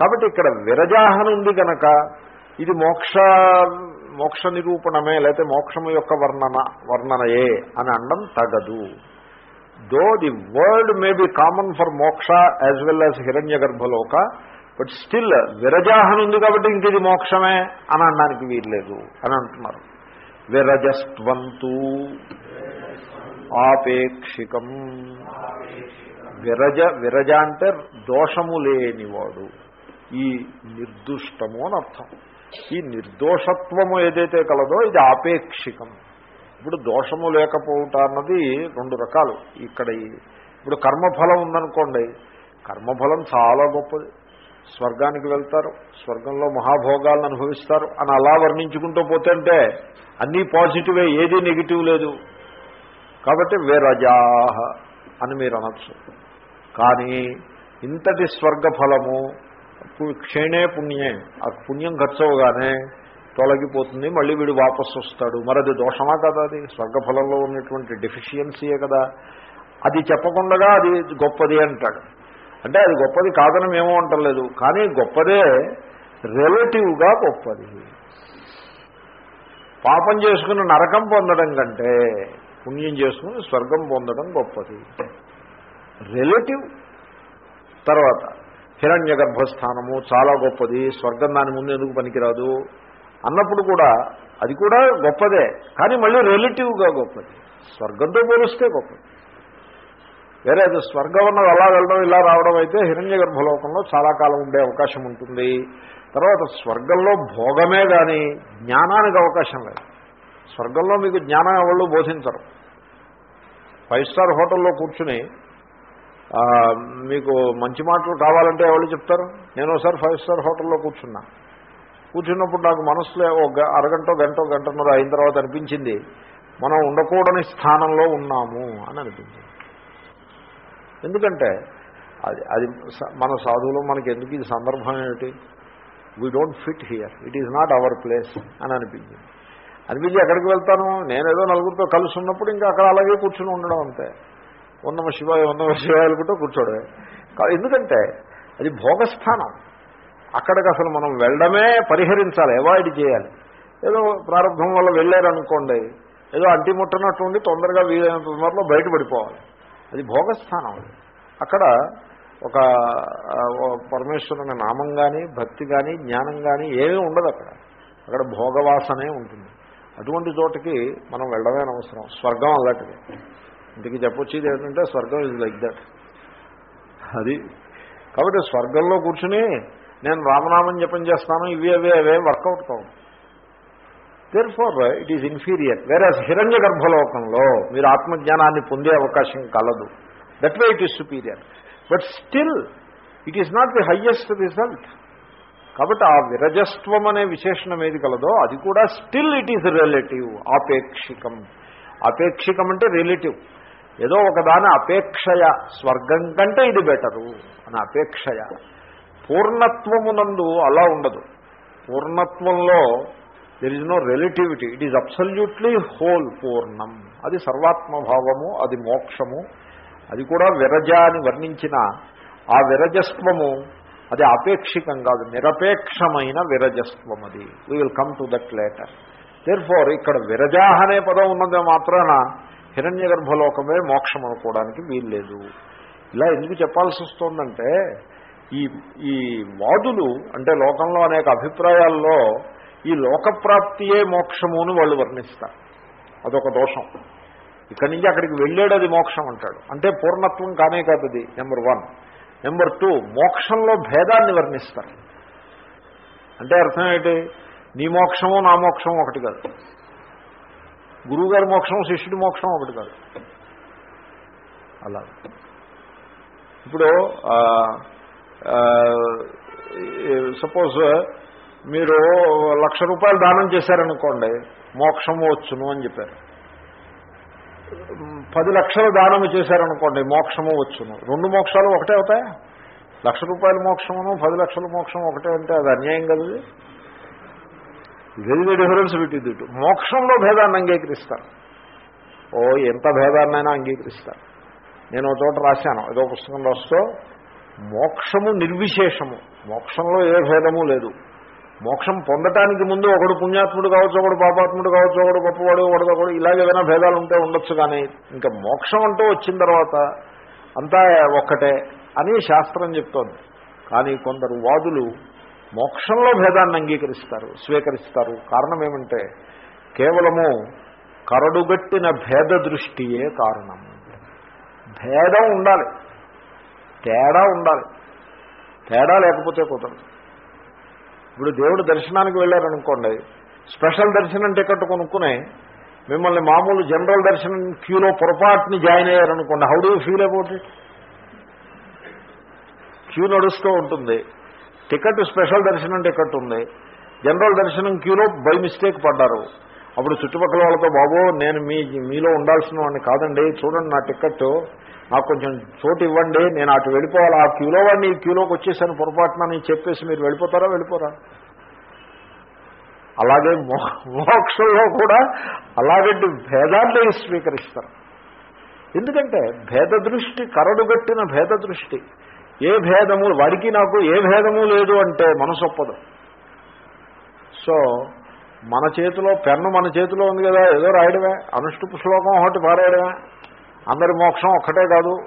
కాబట్టి ఇక్కడ విరజాహన ఉంది కనుక ఇది మోక్ష మోక్ష నిరూపణమే లేకపోతే మోక్షము యొక్క వర్ణన వర్ణనయే అని అనడం తగదు. Though the word may be common for moksha as well as Hiranya Garbhaloka but still విరజాహన ఉంది కాబట్టి ఇంక ఇది మోక్షమే అని అనడానికి వీల్లేదు అని అంటున్నారు. విరజస్త్వంతు ఆపేక్షికం. విరజ విరజ అంటే దోషము లేనివాడు. ఈ నిర్దుష్టము అని అర్థం. ఈ నిర్దోషత్వము ఏదైతే కలదో ఇది ఆపేక్షికం. ఇప్పుడు దోషము లేకపోవట అన్నది రెండు రకాలు. ఇక్కడ ఇప్పుడు కర్మఫలం ఉందనుకోండి కర్మఫలం చాలా గొప్పది. స్వర్గానికి వెళ్తారు స్వర్గంలో మహాభోగాలను అనుభవిస్తారు అని అలా వర్ణించుకుంటూ పోతుంటే అన్నీ పాజిటివే ఏది నెగిటివ్ లేదు. కాబట్టి వేరజాహ అని మీరు అనొచ్చు. కానీ ఇంతటి స్వర్గఫలము క్షేణే పుణ్యే ఆ పుణ్యం ఖర్చు అవగానే తొలగిపోతుంది మళ్ళీ వీడు వాపసు వస్తాడు మరది దోషమా కదా అది? స్వర్గఫలంలో ఉన్నటువంటి డెఫిషియన్సీయే కదా? అది చెప్పకుండా అది గొప్పది అంటాడు. అంటే అది గొప్పది కాదని మేము అంటలేదు కానీ గొప్పదే రిలేటివ్గా గొప్పది. పాపం చేసుకుని నరకం పొందడం కంటే పుణ్యం చేసుకుని స్వర్గం పొందడం గొప్పది. రిలేటివ్ తర్వాత హిరణ్య గర్భస్థానము చాలా గొప్పది స్వర్గం దాని ముందు ఎందుకు పనికిరాదు? అన్నప్పుడు కూడా అది కూడా గొప్పదే కానీ మళ్ళీ రిలేటివ్గా గొప్పది. స్వర్గంతో పోలిస్తే గొప్పది. వేరే అది స్వర్గం అన్నది అలా వెళ్ళడం ఇలా రావడం అయితే హిరణ్య గర్భలోకంలో చాలా కాలం ఉండే అవకాశం ఉంటుంది. తర్వాత స్వర్గంలో భోగమే కానీ జ్ఞానానికి అవకాశం లేదు. స్వర్గంలో మీకు జ్ఞానం ఎవరు బోధించరు. ఫైవ్ స్టార్ హోటల్లో కూర్చుని మీకు మంచి మాటలు కావాలంటే ఎవరు చెప్తారు? నేను ఒకసారి ఫైవ్ స్టార్ హోటల్లో కూర్చున్నా. కూర్చున్నప్పుడు నాకు మనసులో ఒక అరగంట గంట గంటన్నర అయిన తర్వాత అనిపించింది మనం ఉండకూడని స్థానంలో ఉన్నాము అని అనిపించింది. ఎందుకంటే అది అది మన సాధువులు మనకి ఎందుకు ఇది సందర్భం ఏమిటి? We don't fit here it is not our place అని అనిపించింది. అనిపించి ఎక్కడికి వెళ్తాను? నేనేదో నలుగురితో కలిసి ఉన్నప్పుడు ఇంకా అక్కడ అలాగే కూర్చుని ఉండడం అంతే. ఉన్నమ శివాయ ఉన్నమ శివాయాలకుంటూ కూర్చోడమే. కా- ఎందుకంటే అది భోగస్థానం. అక్కడికి అసలు మనం వెళ్ళడమే పరిహరించాలి అవాయిడ్ చేయాలి. ఏదో ప్రారంభం వల్ల వెళ్ళారనుకోండి ఏదో అంటి ముట్టనట్టు ఉండి తొందరగా వీలైనంత తొందరలో బయటపడిపోవాలి. అది భోగస్థానం. అది అక్కడ ఒక పరమేశ్వరుని నామం కానీ భక్తి కానీ జ్ఞానం కానీ ఏమీ ఉండదు అక్కడ. అక్కడ భోగవాసనే ఉంటుంది. అటువంటి చోటకి మనం వెళ్ళడమే అవసరం స్వర్గం అలాంటిది. ఇంటికి చెప్పొచ్చేది ఏంటంటే స్వర్గం ఇస్ లైక్ దట్ అది కాబట్టి స్వర్గంలో కూర్చుని నేను రామనామం జపం చేస్తాను ఇవి అవే అవే వర్కౌట్ కావు. Therefore it is inferior వేరే హిరణ్య గర్భలోకంలో మీరు ఆత్మజ్ఞానాన్ని పొందే అవకాశం కలదు. That way it is superior but still it is not the highest result కాబట్టి ఆ విరజస్త్వం అనే విశేషణం ఏది కలదో అది కూడా స్టిల్ ఇట్ ఈజ్ రిలేటివ్ ఆపేక్షికం. ఆపేక్షికం అంటే రిలేటివ్ ఏదో ఒకదాని అపేక్షయ స్వర్గం కంటే ఇది బెటరు అని అపేక్షయ. పూర్ణత్వమునందు అలా ఉండదు. పూర్ణత్వంలో there is no relativity it is absolutely whole పూర్ణం. అది సర్వాత్మభావము అది మోక్షము. అది కూడా విరజ అని వర్ణించిన ఆ విరజస్త్వము అది అపేక్షికం కాదు నిరపేక్షమైన విరజస్వం అది we will come to that later therefore ఇక్కడ విరజ అనే పదం ఉన్నదే మాత్రాన హిరణ్య గర్భలోకమే మోక్షం అనుకోవడానికి వీల్లేదు. ఇలా ఎందుకు చెప్పాల్సి వస్తుందంటే ఈ ఈ వాదులు అంటే లోకంలో అనేక అభిప్రాయాల్లో ఈ లోకప్రాప్తియే మోక్షము అని వాళ్ళు వర్ణిస్తారు. అదొక దోషం. ఇక్కడి నుంచి అక్కడికి వెళ్ళాడు అది మోక్షం అంటాడు. అంటే పూర్ణత్వం కానే కాదు అది నెంబర్ వన్. నెంబర్ టూ మోక్షంలో భేదాన్ని వర్ణిస్తారు. అంటే అర్థం ఏంటి? నీ మోక్షము నా మోక్షము ఒకటి కాదు. గురువుగారి మోక్షం శిష్యుడి మోక్షం ఒకటి కాదు. అలా. ఇప్పుడు సపోజ్ మీరు లక్ష రూపాయలు దానం చేశారనుకోండి మోక్షము వచ్చును అని చెప్పారు. పది లక్షలు దానం చేశారనుకోండి మోక్షము వచ్చును. రెండు మోక్షాలు ఒకటే అవుతాయా? లక్ష రూపాయల మోక్షమును పది లక్షల మోక్షం ఒకటే అంటే అది అన్యాయం కదా వెరీ ది డిఫరెన్స్ బిట్వీన్ ఇటు మోక్షంలో భేదాన్ని అంగీకరిస్తారు. ఓ ఎంత భేదాన్నైనా అంగీకరిస్తారు. నేను ఒక చోట రాశాను. ఏదో పుస్తకం రాస్తూ మోక్షము నిర్విశేషము. మోక్షంలో ఏ భేదము లేదు. మోక్షం పొందటానికి ముందు ఒకడు పుణ్యాత్ముడు కావచ్చు ఒకడు పాపాత్ముడు కావచ్చు ఒకడు గొప్పవాడు ఒకడు ఒకడు ఇలాగ ఏదైనా భేదాలు ఉంటే ఉండొచ్చు కానీ ఇంకా మోక్షం అంటూ వచ్చిన తర్వాత అంతా ఒక్కటే అని శాస్త్రం చెప్తోంది. కానీ కొందరు వాదులు మోక్షంలో భేదాన్ని అంగీకరిస్తారు స్వీకరిస్తారు. కారణం ఏమంటే కేవలము కరడుగట్టిన భేద దృష్టియే కారణం. భేదం ఉండాలి. తేడా ఉండాలి. తేడా లేకపోతే కుదరదు. ఇప్పుడు దేవుడు దర్శనానికి వెళ్ళారనుకోండి స్పెషల్ దర్శనం టికెట్ కొనుక్కునే మిమ్మల్ని మామూలు జనరల్ దర్శనం క్యూలో పొరపాటుని join అయ్యారనుకోండి how do feel about it queue నడుస్తూ ఉంటుంది. టికెట్ స్పెషల్ దర్శనం టికెట్ ఉంది. జనరల్ దర్శనం క్యూలో బై మిస్టేక్ పడ్డారు. అప్పుడు చుట్టుపక్కల వాళ్ళతో బాబు నేను మీ మీలో ఉండాల్సిన వాడిని కాదండి. చూడండి నా టికెట్. నాకు కొంచెం చోటు ఇవ్వండి. నేను అటు వెళ్ళిపోవాలి. ఆ క్యూలో వాడిని ఈ క్యూలోకి వచ్చేసాను పొరపాటున చెప్పేసి మీరు వెళ్ళిపోతారా వెళ్ళిపోరా? అలాగే మోక్షంలో కూడా అలాగంటి భేదాన్ని స్వీకరిస్తారు. ఎందుకంటే భేద దృష్టి కరడుగట్టిన భేద దృష్టి ఏ భేదము వాడికి నాకు ఏ భేదము లేదు అంటే మనసు ఒప్పదు సో మన చేతిలో పెన్ను మన చేతిలో ఉంది కదా ఏదో రాయడమే. అనుష్టుపు శ్లోకం ఒకటి పారేయడమే. అందరి మోక్షం ఒక్కటే కాదు.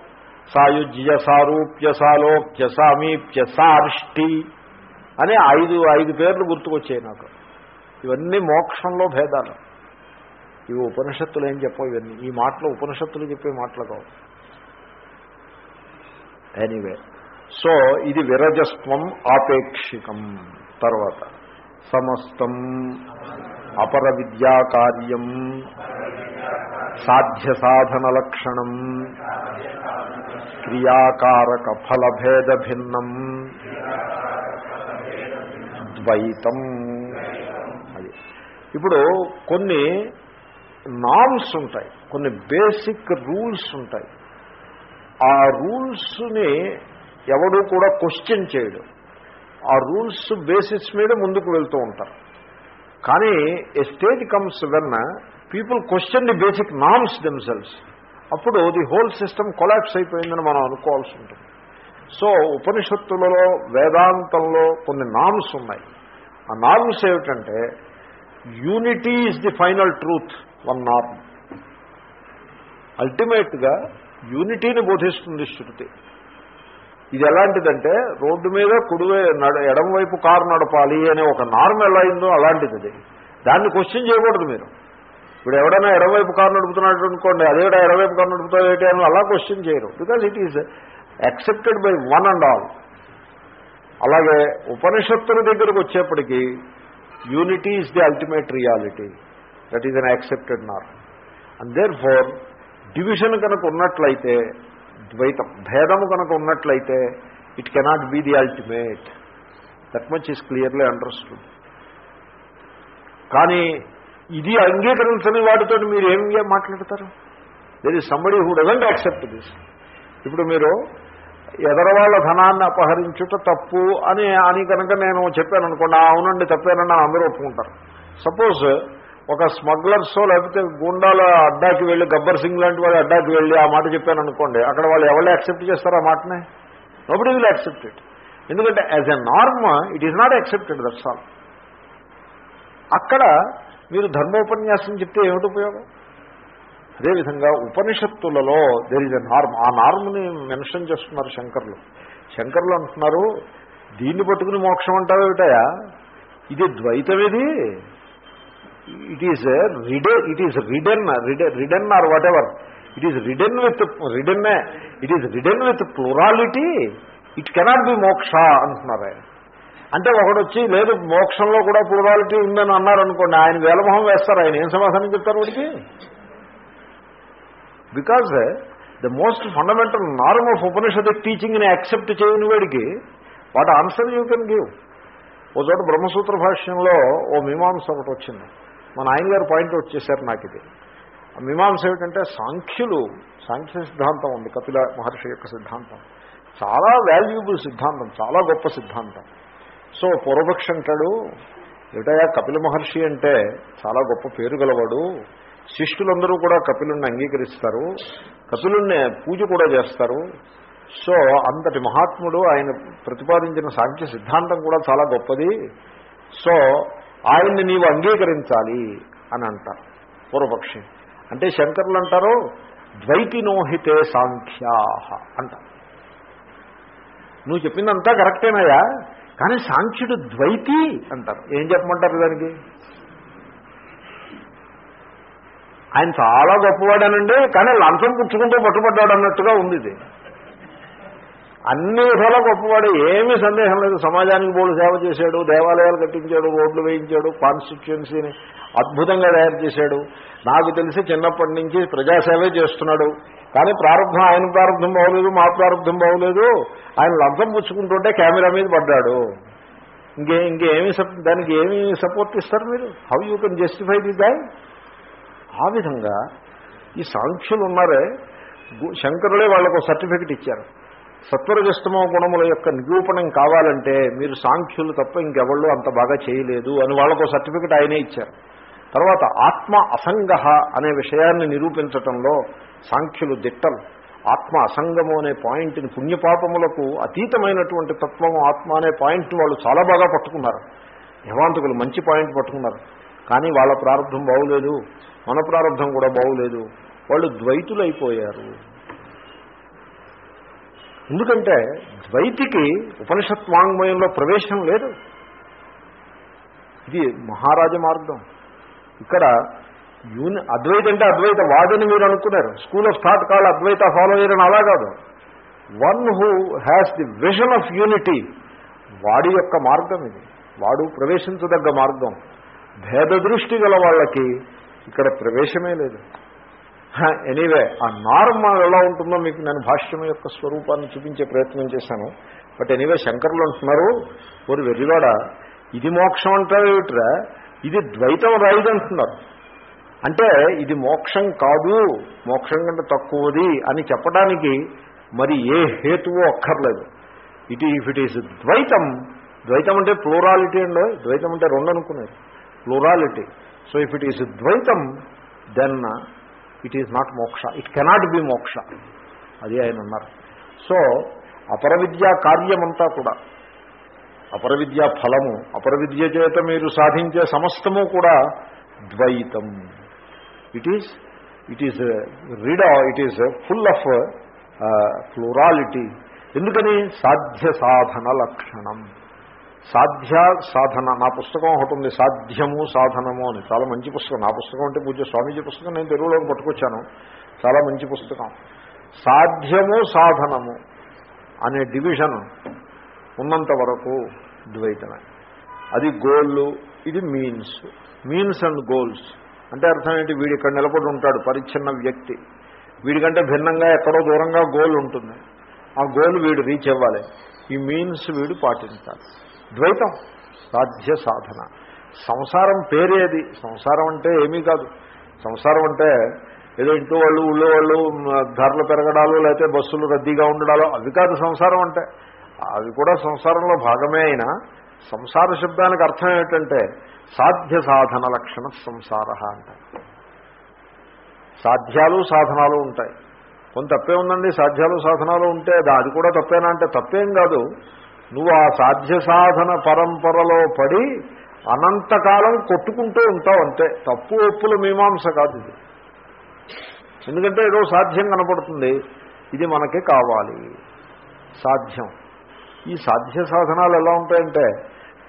సాయుజ్య సారూప్య సాలోక్య సామీప్య సార్ష్టి అని ఐదు ఐదు పేర్లు గుర్తుకొచ్చాయి నాకు. ఇవన్నీ మోక్షంలో భేదాలు. ఇవి ఉపనిషత్తులు ఏం చెప్పవు ఇవన్నీ. ఈ మాటలు ఉపనిషత్తులు చెప్పే మాటలు కావు. ఎనీవే సో ఇది విరజస్వం ఆపేక్షికం తర్వాత. సమస్తం అపర విద్యా కార్యం సాధ్య సాధన లక్షణం క్రియాకారక ఫలభేద భిన్నం ద్వైతం. అది. ఇప్పుడు కొన్ని నామ్స్ ఉంటాయి కొన్ని బేసిక్ రూల్స్ ఉంటాయి. ఆ రూల్స్ని ఎవడు కూడా క్వశ్చన్ చేయడు. ఆ రూల్స్ బేసిస్ మీద ముందుకు వెళ్తూ ఉంటారు. కానీ a stage comes when people question the basic norms themselves అప్పుడు ది హోల్ సిస్టమ్ కొలాప్స్ అయిపోయిందని మనం అనుకోవాల్సి ఉంటుంది. సో ఉపనిషత్తులలో వేదాంతంలో కొన్ని నామ్స్ ఉన్నాయి. ఆ నామ్స్ ఏమిటంటే unity is the final truth one norm అల్టిమేట్గా యూనిటీని బోధిస్తుంది శృతి. ఇది ఎలాంటిదంటే రోడ్డు మీద కుడివై నడ ఎడం వైపు కారు నడపాలి అనే ఒక నార్మ్ ఎలా అయిందో అలాంటిది అది దాన్ని క్వశ్చన్ చేయకూడదు మీరు. ఇప్పుడు ఎవడైనా ఎడవైపు కారు నడుపుతున్నాడు అనుకోండి అదేడా ఎడవైపు కారు నడుపుతావు ఏంటి అని అలా క్వశ్చన్ చేయరు. Because it is accepted by one and all అలాగే ఉపనిషత్తుల దగ్గరకు వచ్చేప్పటికీ unity is the ultimate reality that is an accepted norm and therefore division కనుక ఉన్నట్లయితే ద్వైతం. భేదము కనుక ఉన్నట్లయితే it cannot be the ultimate that much is clearly understood కానీ ఇది అంగీకరించని వాటితో మీరు ఏం మాట్లాడతారు? There is somebody who doesn't accept this ఇప్పుడు మీరు ఎదరవాళ్ళ ధనాన్ని అపహరించుట తప్పు అని అని కనుక నేను చెప్పాను అనుకోండి అవునండి తప్పేనని అందరూ ఒప్పుకుంటారు. సపోజ్ ఒక స్మగ్లర్సో లేకపోతే గుండాల అడ్డాకి వెళ్ళి గబ్బర్ సింగ్ లాంటి వాళ్ళు అడ్డాకి వెళ్ళి ఆ మాట చెప్పాను అనుకోండి అక్కడ వాళ్ళు ఎవరు యాక్సెప్ట్ చేస్తారు ఆ మాటనే? నోబడి విల్ యాక్సెప్ట్ ఇట్ ఎందుకంటే as a norm it is not accepted that's all అక్కడ మీరు ధర్మోపన్యాసం చెప్తే ఏమిటి ఉపయోగం? అదేవిధంగా ఉపనిషత్తులలో దేర్ ఇస్ ఎ నార్మ్ ఆ నార్మ్ని మెన్షన్ చేస్తున్నారు శంకర్లు. శంకర్లు అంటున్నారు దీన్ని పట్టుకుని మోక్షం అంటావేమిటయా ఇది ద్వైతం ఇది it is ride it is ridden ridden or whatever it is ridden with ridden it is ridden with plurality it cannot be moksha అంటున్నారు ఆయన అంటే ఒకడు వచ్చి లేదు మోక్షంలో కూడా ప్లూరాలిటీ ఉందని అన్నారు అనుకోండి ఆయన వేలమొహం వేస్తారు ఆయన ఏం సమాధానం చెప్తారు వాడికి? Because the most fundamental norm of Upanishadic టీచింగ్ని accept చేయని వాడికి what answer you can give ఓ చోట బ్రహ్మసూత్ర భాష్యంలో ఓ మీమాంస ఒకటి వచ్చింది మా నాయన గారు పాయింట్ వచ్చేసారు నాకు ఇది. మీమాంస ఏమిటంటే సాంఖ్యులు సాంఖ్య సిద్ధాంతం ఉంది కపిల మహర్షి యొక్క సిద్ధాంతం. చాలా వాల్యుయబుల్ సిద్ధాంతం చాలా గొప్ప సిద్ధాంతం. సో పూర్వపక్ష అంటాడు ఏమిటయా కపిల మహర్షి అంటే చాలా గొప్ప పేరు గలవాడు. శిష్యులందరూ కూడా కపిలుణ్ణి అంగీకరిస్తారు. కపిలుణ్ణి పూజ కూడా చేస్తారు. సో అంతటి మహాత్ముడు ఆయన ప్రతిపాదించిన సాంఖ్య సిద్ధాంతం కూడా చాలా గొప్పది. సో ఆయన్ని నీవు అంగీకరించాలి అని అంటారు పూర్వపక్షి. అంటే శంకర్లు అంటారు ద్వైతినోహితే సాంఖ్యా అంటారు. నువ్వు చెప్పిందంతా కరెక్టేనాయా కానీ సాంఖ్యుడు ద్వైతి అంటారు. ఏం చెప్పమంటారు దానికి? ఆయన చాలా గొప్పవాడనండి కానీ లంచం పుచ్చుకుంటూ పట్టుబడ్డాడు అన్నట్టుగా ఉంది ఇది. అన్ని విధాలా గొప్పవాడు. ఏమీ సందేహం లేదు. సమాజానికి బోర్డు సేవ చేశాడు. దేవాలయాలు కట్టించాడు. రోడ్లు వేయించాడు. కాన్స్టిట్యుయెన్సీని అద్భుతంగా తయారు చేశాడు. నాకు తెలిసి చిన్నప్పటి నుంచి ప్రజాసేవే చేస్తున్నాడు. కానీ ప్రారంభం ఆయన ప్రారంభం బాగోలేదు మా ప్రారంభం బాగోలేదు. ఆయన లంచం పుచ్చుకుంటుంటే కెమెరా మీద పడ్డాడు. ఇంకే ఇంకేమి దానికి ఏమి సపోర్ట్ ఇస్తారు మీరు? How you can justify the దాన్ ఆ విధంగా ఈ సాంఖ్యులు ఉన్నారే. గు- శంకరులే వాళ్ళకు సర్టిఫికెట్ ఇచ్చారు. సత్వరజస్తమో గుణముల యొక్క నిరూపణం కావాలంటే మీరు సాంఖ్యులు తప్ప ఇంకెవళ్ళు అంత బాగా చేయలేదు అని వాళ్ళకు సర్టిఫికెట్ ఆయనే ఇచ్చారు. తర్వాత ఆత్మ అసంగ అనే విషయాన్ని నిరూపించటంలో సాంఖ్యులు దిట్టలు ఆత్మ అసంగము అనే పాయింట్ని పుణ్యపాపములకు అతీతమైనటువంటి తత్వము ఆత్మ అనే పాయింట్ వాళ్ళు చాలా బాగా పట్టుకున్నారు. యవాంతకులు మంచి పాయింట్ పట్టుకున్నారు. కానీ వాళ్ళ ప్రారంభం బాగులేదు మన ప్రారంభం కూడా బాగులేదు. వాళ్ళు ద్వైతులైపోయారు. ఎందుకంటే ద్వైతికి ఉపనిషత్వాంగ్మయంలో ప్రవేశం లేదు. ఇది మహారాజ మార్గం. ఇక్కడ యూని అద్వైత అంటే అద్వైత వాదని మీరు అనుకున్నారు. School of thought call Advaita follow చేయడం అలా కాదు. One who has the vision of unity వాడి యొక్క మార్గం ఇది. వాడు ప్రవేశించదగ్గ మార్గం. భేద దృష్టి గల వాళ్ళకి ఇక్కడ ప్రవేశమే లేదు. ఎనీవే ఆ నార్మ్ ఎలా ఉంటుందో మీకు నేను భాష్యం యొక్క స్వరూపాన్ని చూపించే ప్రయత్నం చేశాను. బట్ ఎనీవే శంకర్లు అంటున్నారు ஒரு వెర్రివాడ ఇది మోక్షం అంటారు ఏమిట్రా? ఇది ద్వైతం రాయిది అంటున్నారు. అంటే ఇది మోక్షం కాదు మోక్షం కంటే తక్కువది అని చెప్పడానికి మరి ఏ హేతువో అక్కర్లేదు. ఇట్ ఇఫ్ ఇట్ ఈస్ ద్వైతం ద్వైతం అంటే ప్లూరాలిటీ అండి ద్వైతం అంటే రెండు అనుకునేది plurality so if it is ద్వైతం then it is not moksha. It cannot be moksha. అది ఆయన అన్నారు. సో అపర విద్యా కార్యమంతా కూడా అపర విద్యా ఫలము అపర విద్య చేత మీరు సాధించే సమస్తము కూడా ద్వైతం. It is it is read it is full of plurality ఎందుకని? సాధ్య సాధన లక్షణం. సాధ్య సాధన నా పుస్తకం ఒకటి ఉంది సాధ్యము సాధనము అని. చాలా మంచి పుస్తకం. నా పుస్తకం అంటే పూజ స్వామీజీ పుస్తకం నేను తెలుగులోకి పట్టుకొచ్చాను. చాలా మంచి పుస్తకం. సాధ్యము సాధనము అనే డివిజన్ ఉన్నంత వరకు ద్వైతమే. అది గోళ్ళు ఇది మీన్స్ మీన్స్ అండ్ గోల్స్ అంటే అర్థం ఏంటి? వీడు ఇక్కడ నిలబడి ఉంటాడు పరిచ్ఛిన్న వ్యక్తి. వీడికంటే భిన్నంగా ఎక్కడో దూరంగా గోల్ ఉంటుంది. ఆ గోల్ వీడు రీచ్ అవ్వాలి. ఈ మీన్స్ వీడు పాటించాలి. ద్వైతం సాధ్య సాధన. సంసారం పేరేది? సంసారం అంటే ఏమీ కాదు. సంసారం అంటే ఏదో ఇంట్లో వాళ్ళు ఊళ్ళో వాళ్ళు ధరలు పెరగడాలు లేకపోతే బస్సులు రద్దీగా ఉండడాలు అవి కాదు సంసారం అంటే. అవి కూడా సంసారంలో భాగమే అయినా సంసార శబ్దానికి అర్థం ఏమిటంటే సాధ్య సాధన లక్షణ సంసార అంట. సాధ్యాలు సాధనాలు ఉంటాయి. కొంత తప్పే ఉందండి సాధ్యాలు సాధనాలు ఉంటే అది కూడా తప్పేనా అంటే తప్పేం కాదు. నువ్వు ఆ సాధ్య సాధన పరంపరలో పడి అనంతకాలం కొట్టుకుంటూ ఉంటావు అంతే. తప్పు ఒప్పుల మీమాంస కాదు ఇది. ఎందుకంటే ఏదో సాధ్యం కనపడుతుంది. ఇది మనకి కావాలి. సాధ్యం. ఈ సాధ్య సాధనాలు ఎలా ఉంటాయంటే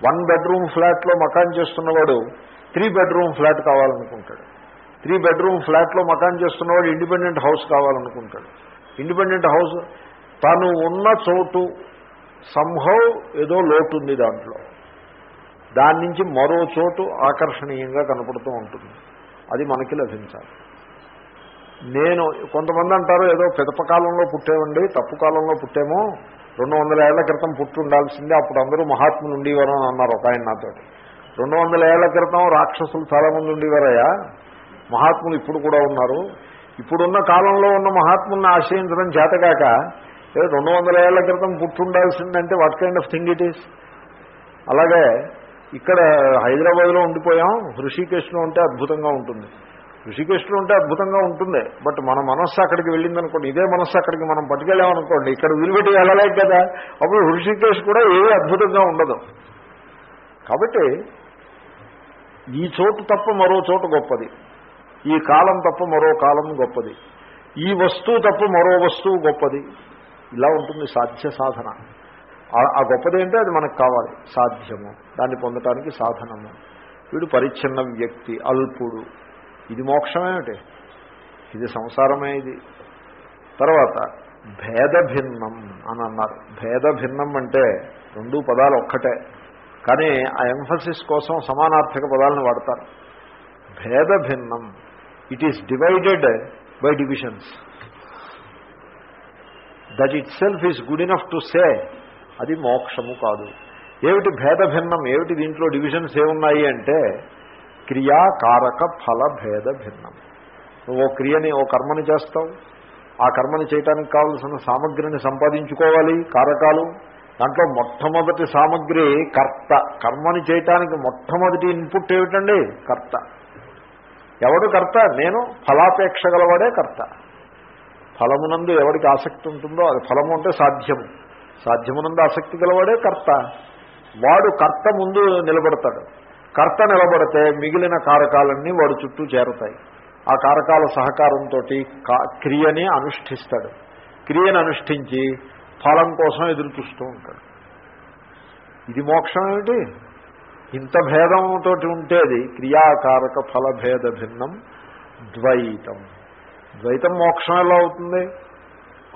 వన్ బెడ్రూమ్ ఫ్లాట్లో మకాన్ చేస్తున్నవాడు త్రీ బెడ్రూమ్ ఫ్లాట్ కావాలనుకుంటాడు. త్రీ బెడ్రూమ్ ఫ్లాట్లో మకాన్ చేస్తున్నవాడు ఇండిపెండెంట్ హౌస్ కావాలనుకుంటాడు. ఇండిపెండెంట్ హౌస్ తను ఉన్న చోటు సంహౌ ఏదో లోటు ఉంది దాంట్లో. దాని నుంచి మరో చోటు ఆకర్షణీయంగా కనపడుతూ ఉంటుంది. అది మనకి లభించాలి. నేను కొంతమంది అంటారు ఏదో పిదప కాలంలో పుట్టేవండి తప్పు కాలంలో పుట్టేమో రెండు వందల ఏళ్ళ క్రితం పుట్టి ఉండాల్సిందే అప్పుడు అందరూ మహాత్ములు ఉండేవారు అని అన్నారు ఒక ఆయన నాతో రెండు వందల ఏళ్ళ క్రితం రాక్షసులు చాలామంది ఉండేవారయ్యా. మహాత్ములు ఇప్పుడు కూడా ఉన్నారు. ఇప్పుడున్న కాలంలో ఉన్న మహాత్ముల్ని ఆశ్రయించడం చేతగాక రెండు వందల ఏళ్ళ క్రితం పుట్టుండాల్సిందంటే what kind of thing it is అలాగే ఇక్కడ హైదరాబాద్లో ఉండిపోయాం హృషికేశ్లో ఉంటే అద్భుతంగా ఉంటుంది. ఋషికేశ్లో ఉంటే అద్భుతంగా ఉంటుంది బట్ మన మనస్సు అక్కడికి వెళ్ళిందనుకోండి ఇదే మనస్సు అక్కడికి మనం పట్టుకెళ్ళామనుకోండి ఇక్కడ విలువెట్టి వెళ్ళలేదు కదా అప్పుడు హృషికేశ్ కూడా ఏమీ అద్భుతంగా ఉండదు. కాబట్టి ఈ చోటు తప్ప మరో చోటు గొప్పది. ఈ కాలం తప్ప మరో కాలం గొప్పది. ఈ వస్తువు తప్ప మరో వస్తువు గొప్పది. ఇలా ఉంటుంది సాధ్య సాధన. ఆ గొప్పది అంటే అది మనకు కావాలి. సాధ్యము. దాన్ని పొందటానికి సాధనము. వీడు పరిచ్ఛిన్న వ్యక్తి అల్పుడు. ఇది మోక్షమేమిటి ఇది సంసారమే ఇది. తర్వాత భేద భిన్నం అని అన్నారు. భేద భిన్నం అంటే రెండు పదాలు ఒక్కటే. కానీ ఆ ఎంఫసిస్ కోసం సమానార్థక పదాలను వాడతారు. భేద భిన్నం. It is divided by divisions that itself is good enough to say అది మోక్షము కాదు. ఏమిటి భేద భిన్నం? ఏమిటి దీంట్లో డివిజన్స్ ఏమున్నాయి అంటే క్రియాకారక ఫల భేద భిన్నం. నువ్వు ఓ క్రియని ఓ కర్మని చేస్తావు. ఆ కర్మని చేయటానికి కావలసిన సామగ్రిని సంపాదించుకోవాలి కారకాలు. దాంట్లో మొట్టమొదటి సామగ్రి కర్త. కర్మని చేయటానికి మొట్టమొదటి ఇన్పుట్ ఏమిటండి? కర్త. ఎవడు కర్త? నేను. ఫలాపేక్ష గలవాడే కర్త. ఫలమునందు ఎవరికి ఆసక్తి ఉంటుందో అది ఫలము అంటే సాధ్యము. సాధ్యమునందు ఆసక్తి గలవాడే కర్త. వాడు కర్త ముందు నిలబడతాడు. కర్త నిలబడితే మిగిలిన కారకాలన్నీ వాడు చుట్టూ చేరుతాయి. ఆ కారకాల సహకారంతో క్రియని అనుష్ఠిస్తాడు. క్రియను అనుష్ఠించి ఫలం కోసం ఎదురు చూస్తూ ఉంటాడు. ఇది మోక్షం ఏమిటి? ఇంత భేదంతో ఉంటేది క్రియాకారక ఫలభేద భిన్నం ద్వైతం. ద్వైతం మోక్షం ఎలా అవుతుంది?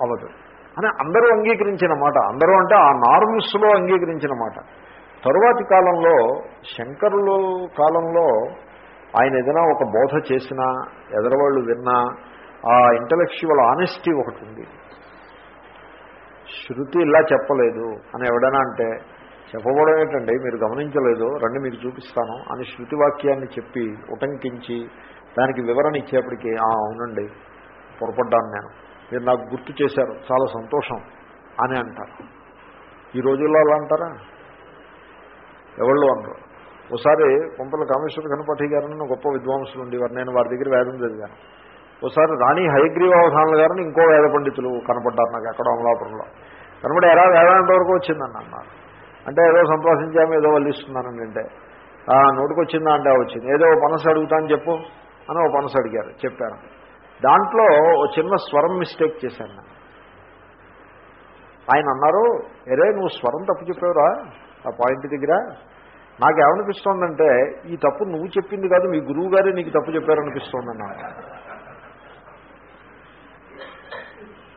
అవదు అని అందరూ అంగీకరించిన మాట. అందరూ అంటే ఆ నార్మ్స్లో అంగీకరించిన మాట. తరువాతి కాలంలో శంకరులు కాలంలో ఆయన ఏదైనా ఒక బోధ చేసినా ఎదరవాళ్ళు విన్నా ఆ ఇంటలెక్చువల్ ఆనెస్టీ ఒకటి ఉంది. శృతి ఇలా చెప్పలేదు అని ఎవడైనా అంటే చెప్పబడం ఏంటండి మీరు గమనించలేదు. రండి మీకు చూపిస్తాను అని శృతి వాక్యాన్ని చెప్పి ఉటంకించి దానికి వివరణ ఇచ్చేప్పటికీ అవునండి పొరపడ్డాను నేను. మీరు నాకు గుర్తు చేశారు చాలా సంతోషం అని అంటారు. ఈ రోజుల్లో అలా అంటారా? ఎవళ్ళు అనరు. ఒకసారి కొంపల కామేశ్వర గణపతి గారిని గొప్ప విద్వాంసులు ఉండేవారు. నేను వారి దగ్గర వేదం చదివాను. ఒకసారి రాణి హయగ్రీవావధానుల గారిని ఇంకో వేద పండితులు కనపడ్డారు నాకు అక్కడ అమలాపురంలో. కనబడి ఎలా వేదాంత వరకు వచ్చిందని? అన్నారు. అంటే ఏదో సంతోషించాము ఏదో వల్లిస్తున్నానండి అంటే నోటికి వచ్చిందా అంటే వచ్చింది. ఏదో మనసు అడుగుతాను చెప్పు. అని ఓ మనసు అడిగారు చెప్పాను దాంట్లో ఓ చిన్న స్వరం మిస్టేక్ చేశాను నేను. ఆయన అన్నారు ఎరే నువ్వు స్వరం తప్పు చెప్పావురా ఆ పాయింట్ దగ్గర నాకేమనిపిస్తోందంటే ఈ తప్పు నువ్వు చెప్పింది కాదు మీ గురువు గారే నీకు తప్పు చెప్పారనిపిస్తోందన్నా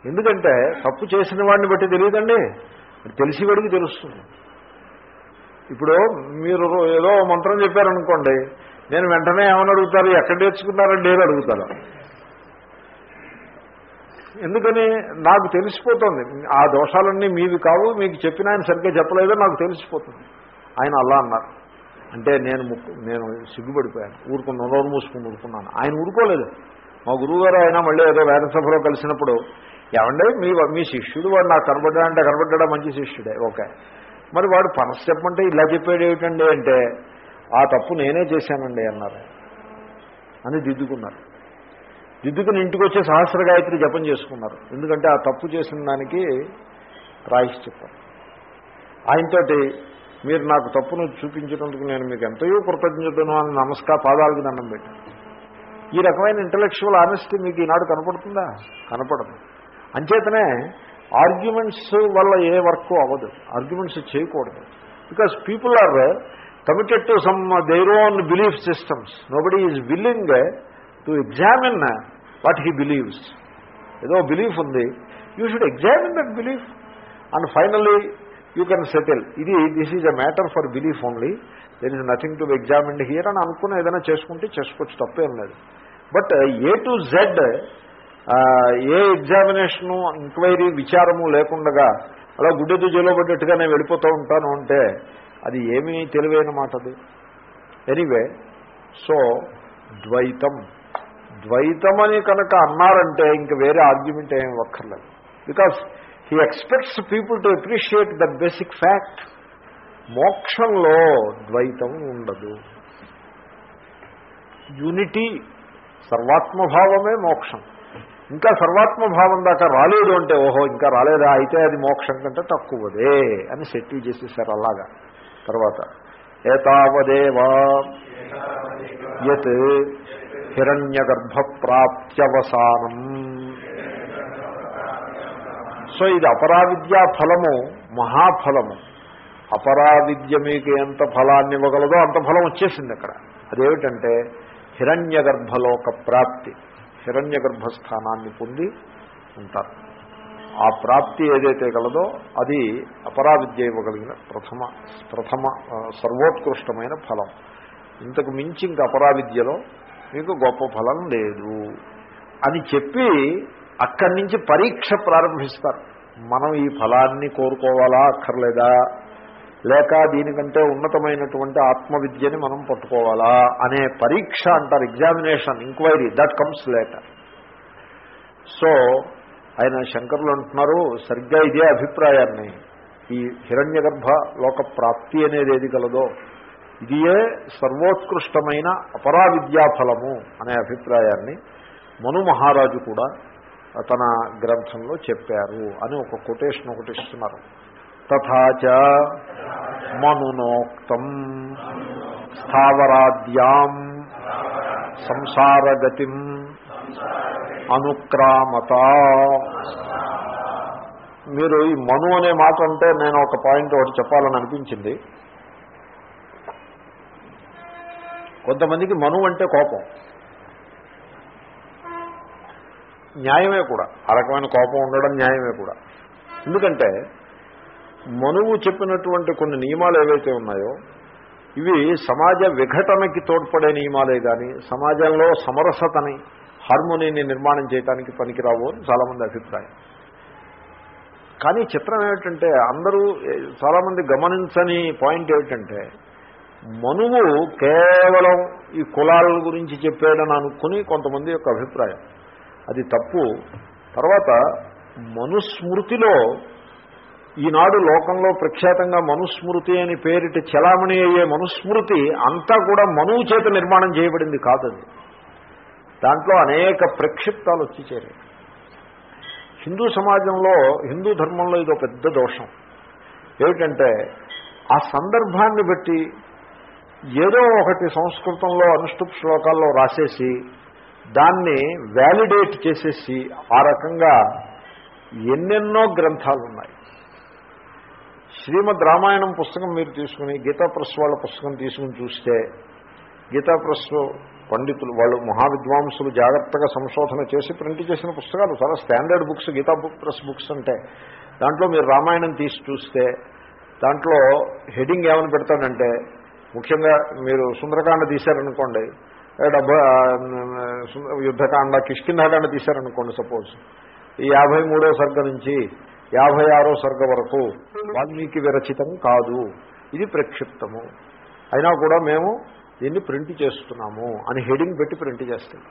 ఎందుకంటే తప్పు చేసిన వాడిని బట్టి తెలియదండి. తెలిసి వాడికి తెలుస్తుంది. ఇప్పుడు మీరు ఏదో మంత్రం చెప్పారనుకోండి నేను వెంటనే ఏమని అడుగుతారు? ఎక్కడ నేర్చుకున్నారండి అని అడుగుతాను. ఎందుకని? నాకు తెలిసిపోతుంది. ఆ దోషాలన్నీ మీవి కావు మీకు చెప్పిన ఆయన సరిగ్గా చెప్పలేదో నాకు తెలిసిపోతుంది. ఆయన అలా అన్నారు. అంటే నేను ముక్కు నేను సిగ్గుపడిపోయాను. ఊరుకున్న నోరు మూసుకుని ఊరుకున్నాను. ఆయన ఊరుకోలేదు. మా గురువుగారు ఆయన మళ్ళీ ఏదో వేద సభలో కలిసినప్పుడు ఏమంటే మీ మీ శిష్యుడు వాడు నాకు కనబడ్డాడంటే కనబడ్డా మంచి శిష్యుడే. ఓకే. మరి వాడు పనస్ చెప్పమంటే ఇలా చెప్పాడు ఏమిటండి అంటే ఆ తప్పు నేనే చేశానండి అన్నారు. అని దిద్దుకున్నారు. దిద్దుకుని ఇంటికి వచ్చే సహస్ర గాయత్రి జపం చేసుకున్నారు. ఎందుకంటే ఆ తప్పు చేసిన దానికి ప్రాయశ్చిత్తం ఆయనతోటి మీరు నాకు తప్పును చూపించినందుకు నేను మీకు ఎంతయో కృతజ్ఞతను అని నమస్కార పాదాలకు దండం పెట్టాను. ఈ రకమైన ఇంటలెక్చువల్ ఆనెస్టీ మీకు ఈనాడు కనపడుతుందా? కనపడదు. అంచేతనే ఆర్గ్యుమెంట్స్ వల్ల ఏ వర్క్ అవ్వదు. ఆర్గ్యుమెంట్స్ చేయకూడదు. Because people are committed to some their own belief systems nobody is willing to examine what he believes ఏదో బిలీఫ్ ఉంది you should examine that belief and finally you can settle ఇది this is a matter for belief only there is nothing to examine here అని అనుకున్న ఏదైనా చేసుకుంటే చేసుకోవచ్చు. తప్పేం లేదు. But A to Z A examination enquiry విచారము లేకుండగా అలా గుడ్డెతో జైలో పడ్డట్టుగా నేను వెళ్ళిపోతూ ఉంటాను అంటే అది ఏమీ తెలివైన మాట అది ఎనీవే సో ద్వైతం. ద్వైతం అని కనుక అన్నారంటే ఇంక వేరే ఆర్గ్యుమెంట్ ఏమి ఒక్కర్లేదు. Because he expects people to appreciate the basic fact మోక్షంలో ద్వైతం ఉండదు. యూనిటీ సర్వాత్మభావమే మోక్షం. ఇంకా సర్వాత్మభావం దాకా రాలేదు అంటే ఓహో ఇంకా రాలేదా? అయితే అది మోక్షం కంటే తక్కువదే అని సెటిల్ చేసేసారు అలాగా. తర్వాత. ఏతావదేవా యత్ హిరణ్యగర్భ ప్రాప్త్యవసానం సో ఇది అపరావిద్యా ఫలము మహాఫలము. అపరావిద్య మీకు ఎంత ఫలాన్ని ఇవ్వగలదో అంత ఫలం వచ్చేసింది అక్కడ. అదేమిటంటే హిరణ్య గర్భలోక ప్రాప్తి హిరణ్య గర్భస్థానాన్ని పొంది ఉంటారు. ఆ ప్రాప్తి ఏదైతే కలదో అది అపరావిద్య ఇవ్వగలిగిన ప్రథమ ప్రథమ సర్వోత్కృష్టమైన ఫలం. ఇంతకు మించి ఇంక అపరావిద్యలో మీకు గొప్ప ఫలం లేదు అని చెప్పి అక్కడి నుంచి పరీక్ష ప్రారంభిస్తారు. మనం ఈ ఫలాన్ని కోరుకోవాలా అక్కర్లేదా? లేక దీనికంటే ఉన్నతమైనటువంటి ఆత్మవిద్యని మనం పట్టుకోవాలా అనే పరీక్ష అంటారు examination inquiry that comes later. So ఆయన శంకరులు అంటున్నారు సరిగ్గా ఇదే అభిప్రాయాన్ని. ఈ హిరణ్య గర్భ లోక ప్రాప్తి అనేది ఏది కలదో ఇదియే సర్వోత్కృష్టమైన అపరావిద్యాఫలము అనే అభిప్రాయాన్ని మను మహారాజు కూడా తన గ్రంథంలో చెప్పారు అని ఒక కొటేషన్ ఒకటి ఇస్తున్నారు. తథాచ మనునోక్తం స్థావరాద్యాం సంసారగతిం అనుక్రామత. మీరు ఈ మను అనే మాట అంటే నేను ఒక పాయింట్ ఒకటి చెప్పాలని అనిపించింది. కొంతమందికి మను అంటే కోపం. న్యాయమే కూడా. ఆ రకమైన కోపం ఉండడం న్యాయమే కూడా. ఎందుకంటే మనువు చెప్పినటువంటి కొన్ని నియమాలు ఏవైతే ఉన్నాయో ఇవి సమాజ విఘటనకి తోడ్పడే నియమాలే కానీ సమాజంలో సమరసతని హార్మోనీని నిర్మాణం చేయడానికి పనికిరావు అని చాలామంది అభిప్రాయం. కానీ చిత్రం ఏమిటంటే అందరూ చాలామంది గమనించని పాయింట్ ఏమిటంటే మనువు కేవలం ఈ కులాల గురించి చెప్పాడని అనుకుని కొంతమంది యొక్క అభిప్రాయం. అది తప్పు. తర్వాత మనుస్మృతిలో ఈనాడు లోకంలో ప్రఖ్యాతంగా మనుస్మృతి అని పేరిట చలామణి అయ్యే మనుస్మృతి అంతా కూడా మనువు చేత నిర్మాణం చేయబడింది కాదండి. దాంట్లో అనేక ప్రక్షిప్తాలు వచ్చి చేరాయి. హిందూ సమాజంలో హిందూ ధర్మంలో ఇదో పెద్ద దోషం. ఏమిటంటే ఆ సందర్భాన్ని బట్టి ఏదో ఒకటి సంస్కృతంలో అనుష్ఠుప్ శ్లోకాల్లో రాసేసి దాన్ని వ్యాలిడేట్ చేసేసి ఆ రకంగా ఎన్నెన్నో గ్రంథాలు ఉన్నాయి శ్రీమద్ రామాయణం పుస్తకం మీరు తీసుకుని గీతా ప్రెస్ వాళ్ళ పుస్తకం తీసుకుని చూస్తే గీతా ప్రెస్ పండితులు వాళ్ళు మహావిద్వాంసులు జాగ్రత్తగా సంశోధన చేసి ప్రింట్ చేసిన పుస్తకాలు చాలా standard books Gita book press books అంటే. దాంట్లో మీరు రామాయణం తీసి చూస్తే దాంట్లో హెడింగ్ ఏమని పెడతాడంటే ముఖ్యంగా మీరు సుందరకాండ తీశారనుకోండి డబ్బా యుద్ధకాండ కిష్కింధాకాండ తీశారనుకోండి సపోజ్ ఈ యాభై మూడో సర్గ నుంచి యాభై ఆరో సర్గ వరకు వాల్మీకి విరచితం కాదు. ఇది ప్రక్షిప్తము. అయినా కూడా మేము దీన్ని ప్రింట్ చేస్తున్నాము అని హెడింగ్ పెట్టి ప్రింట్ చేస్తాడు.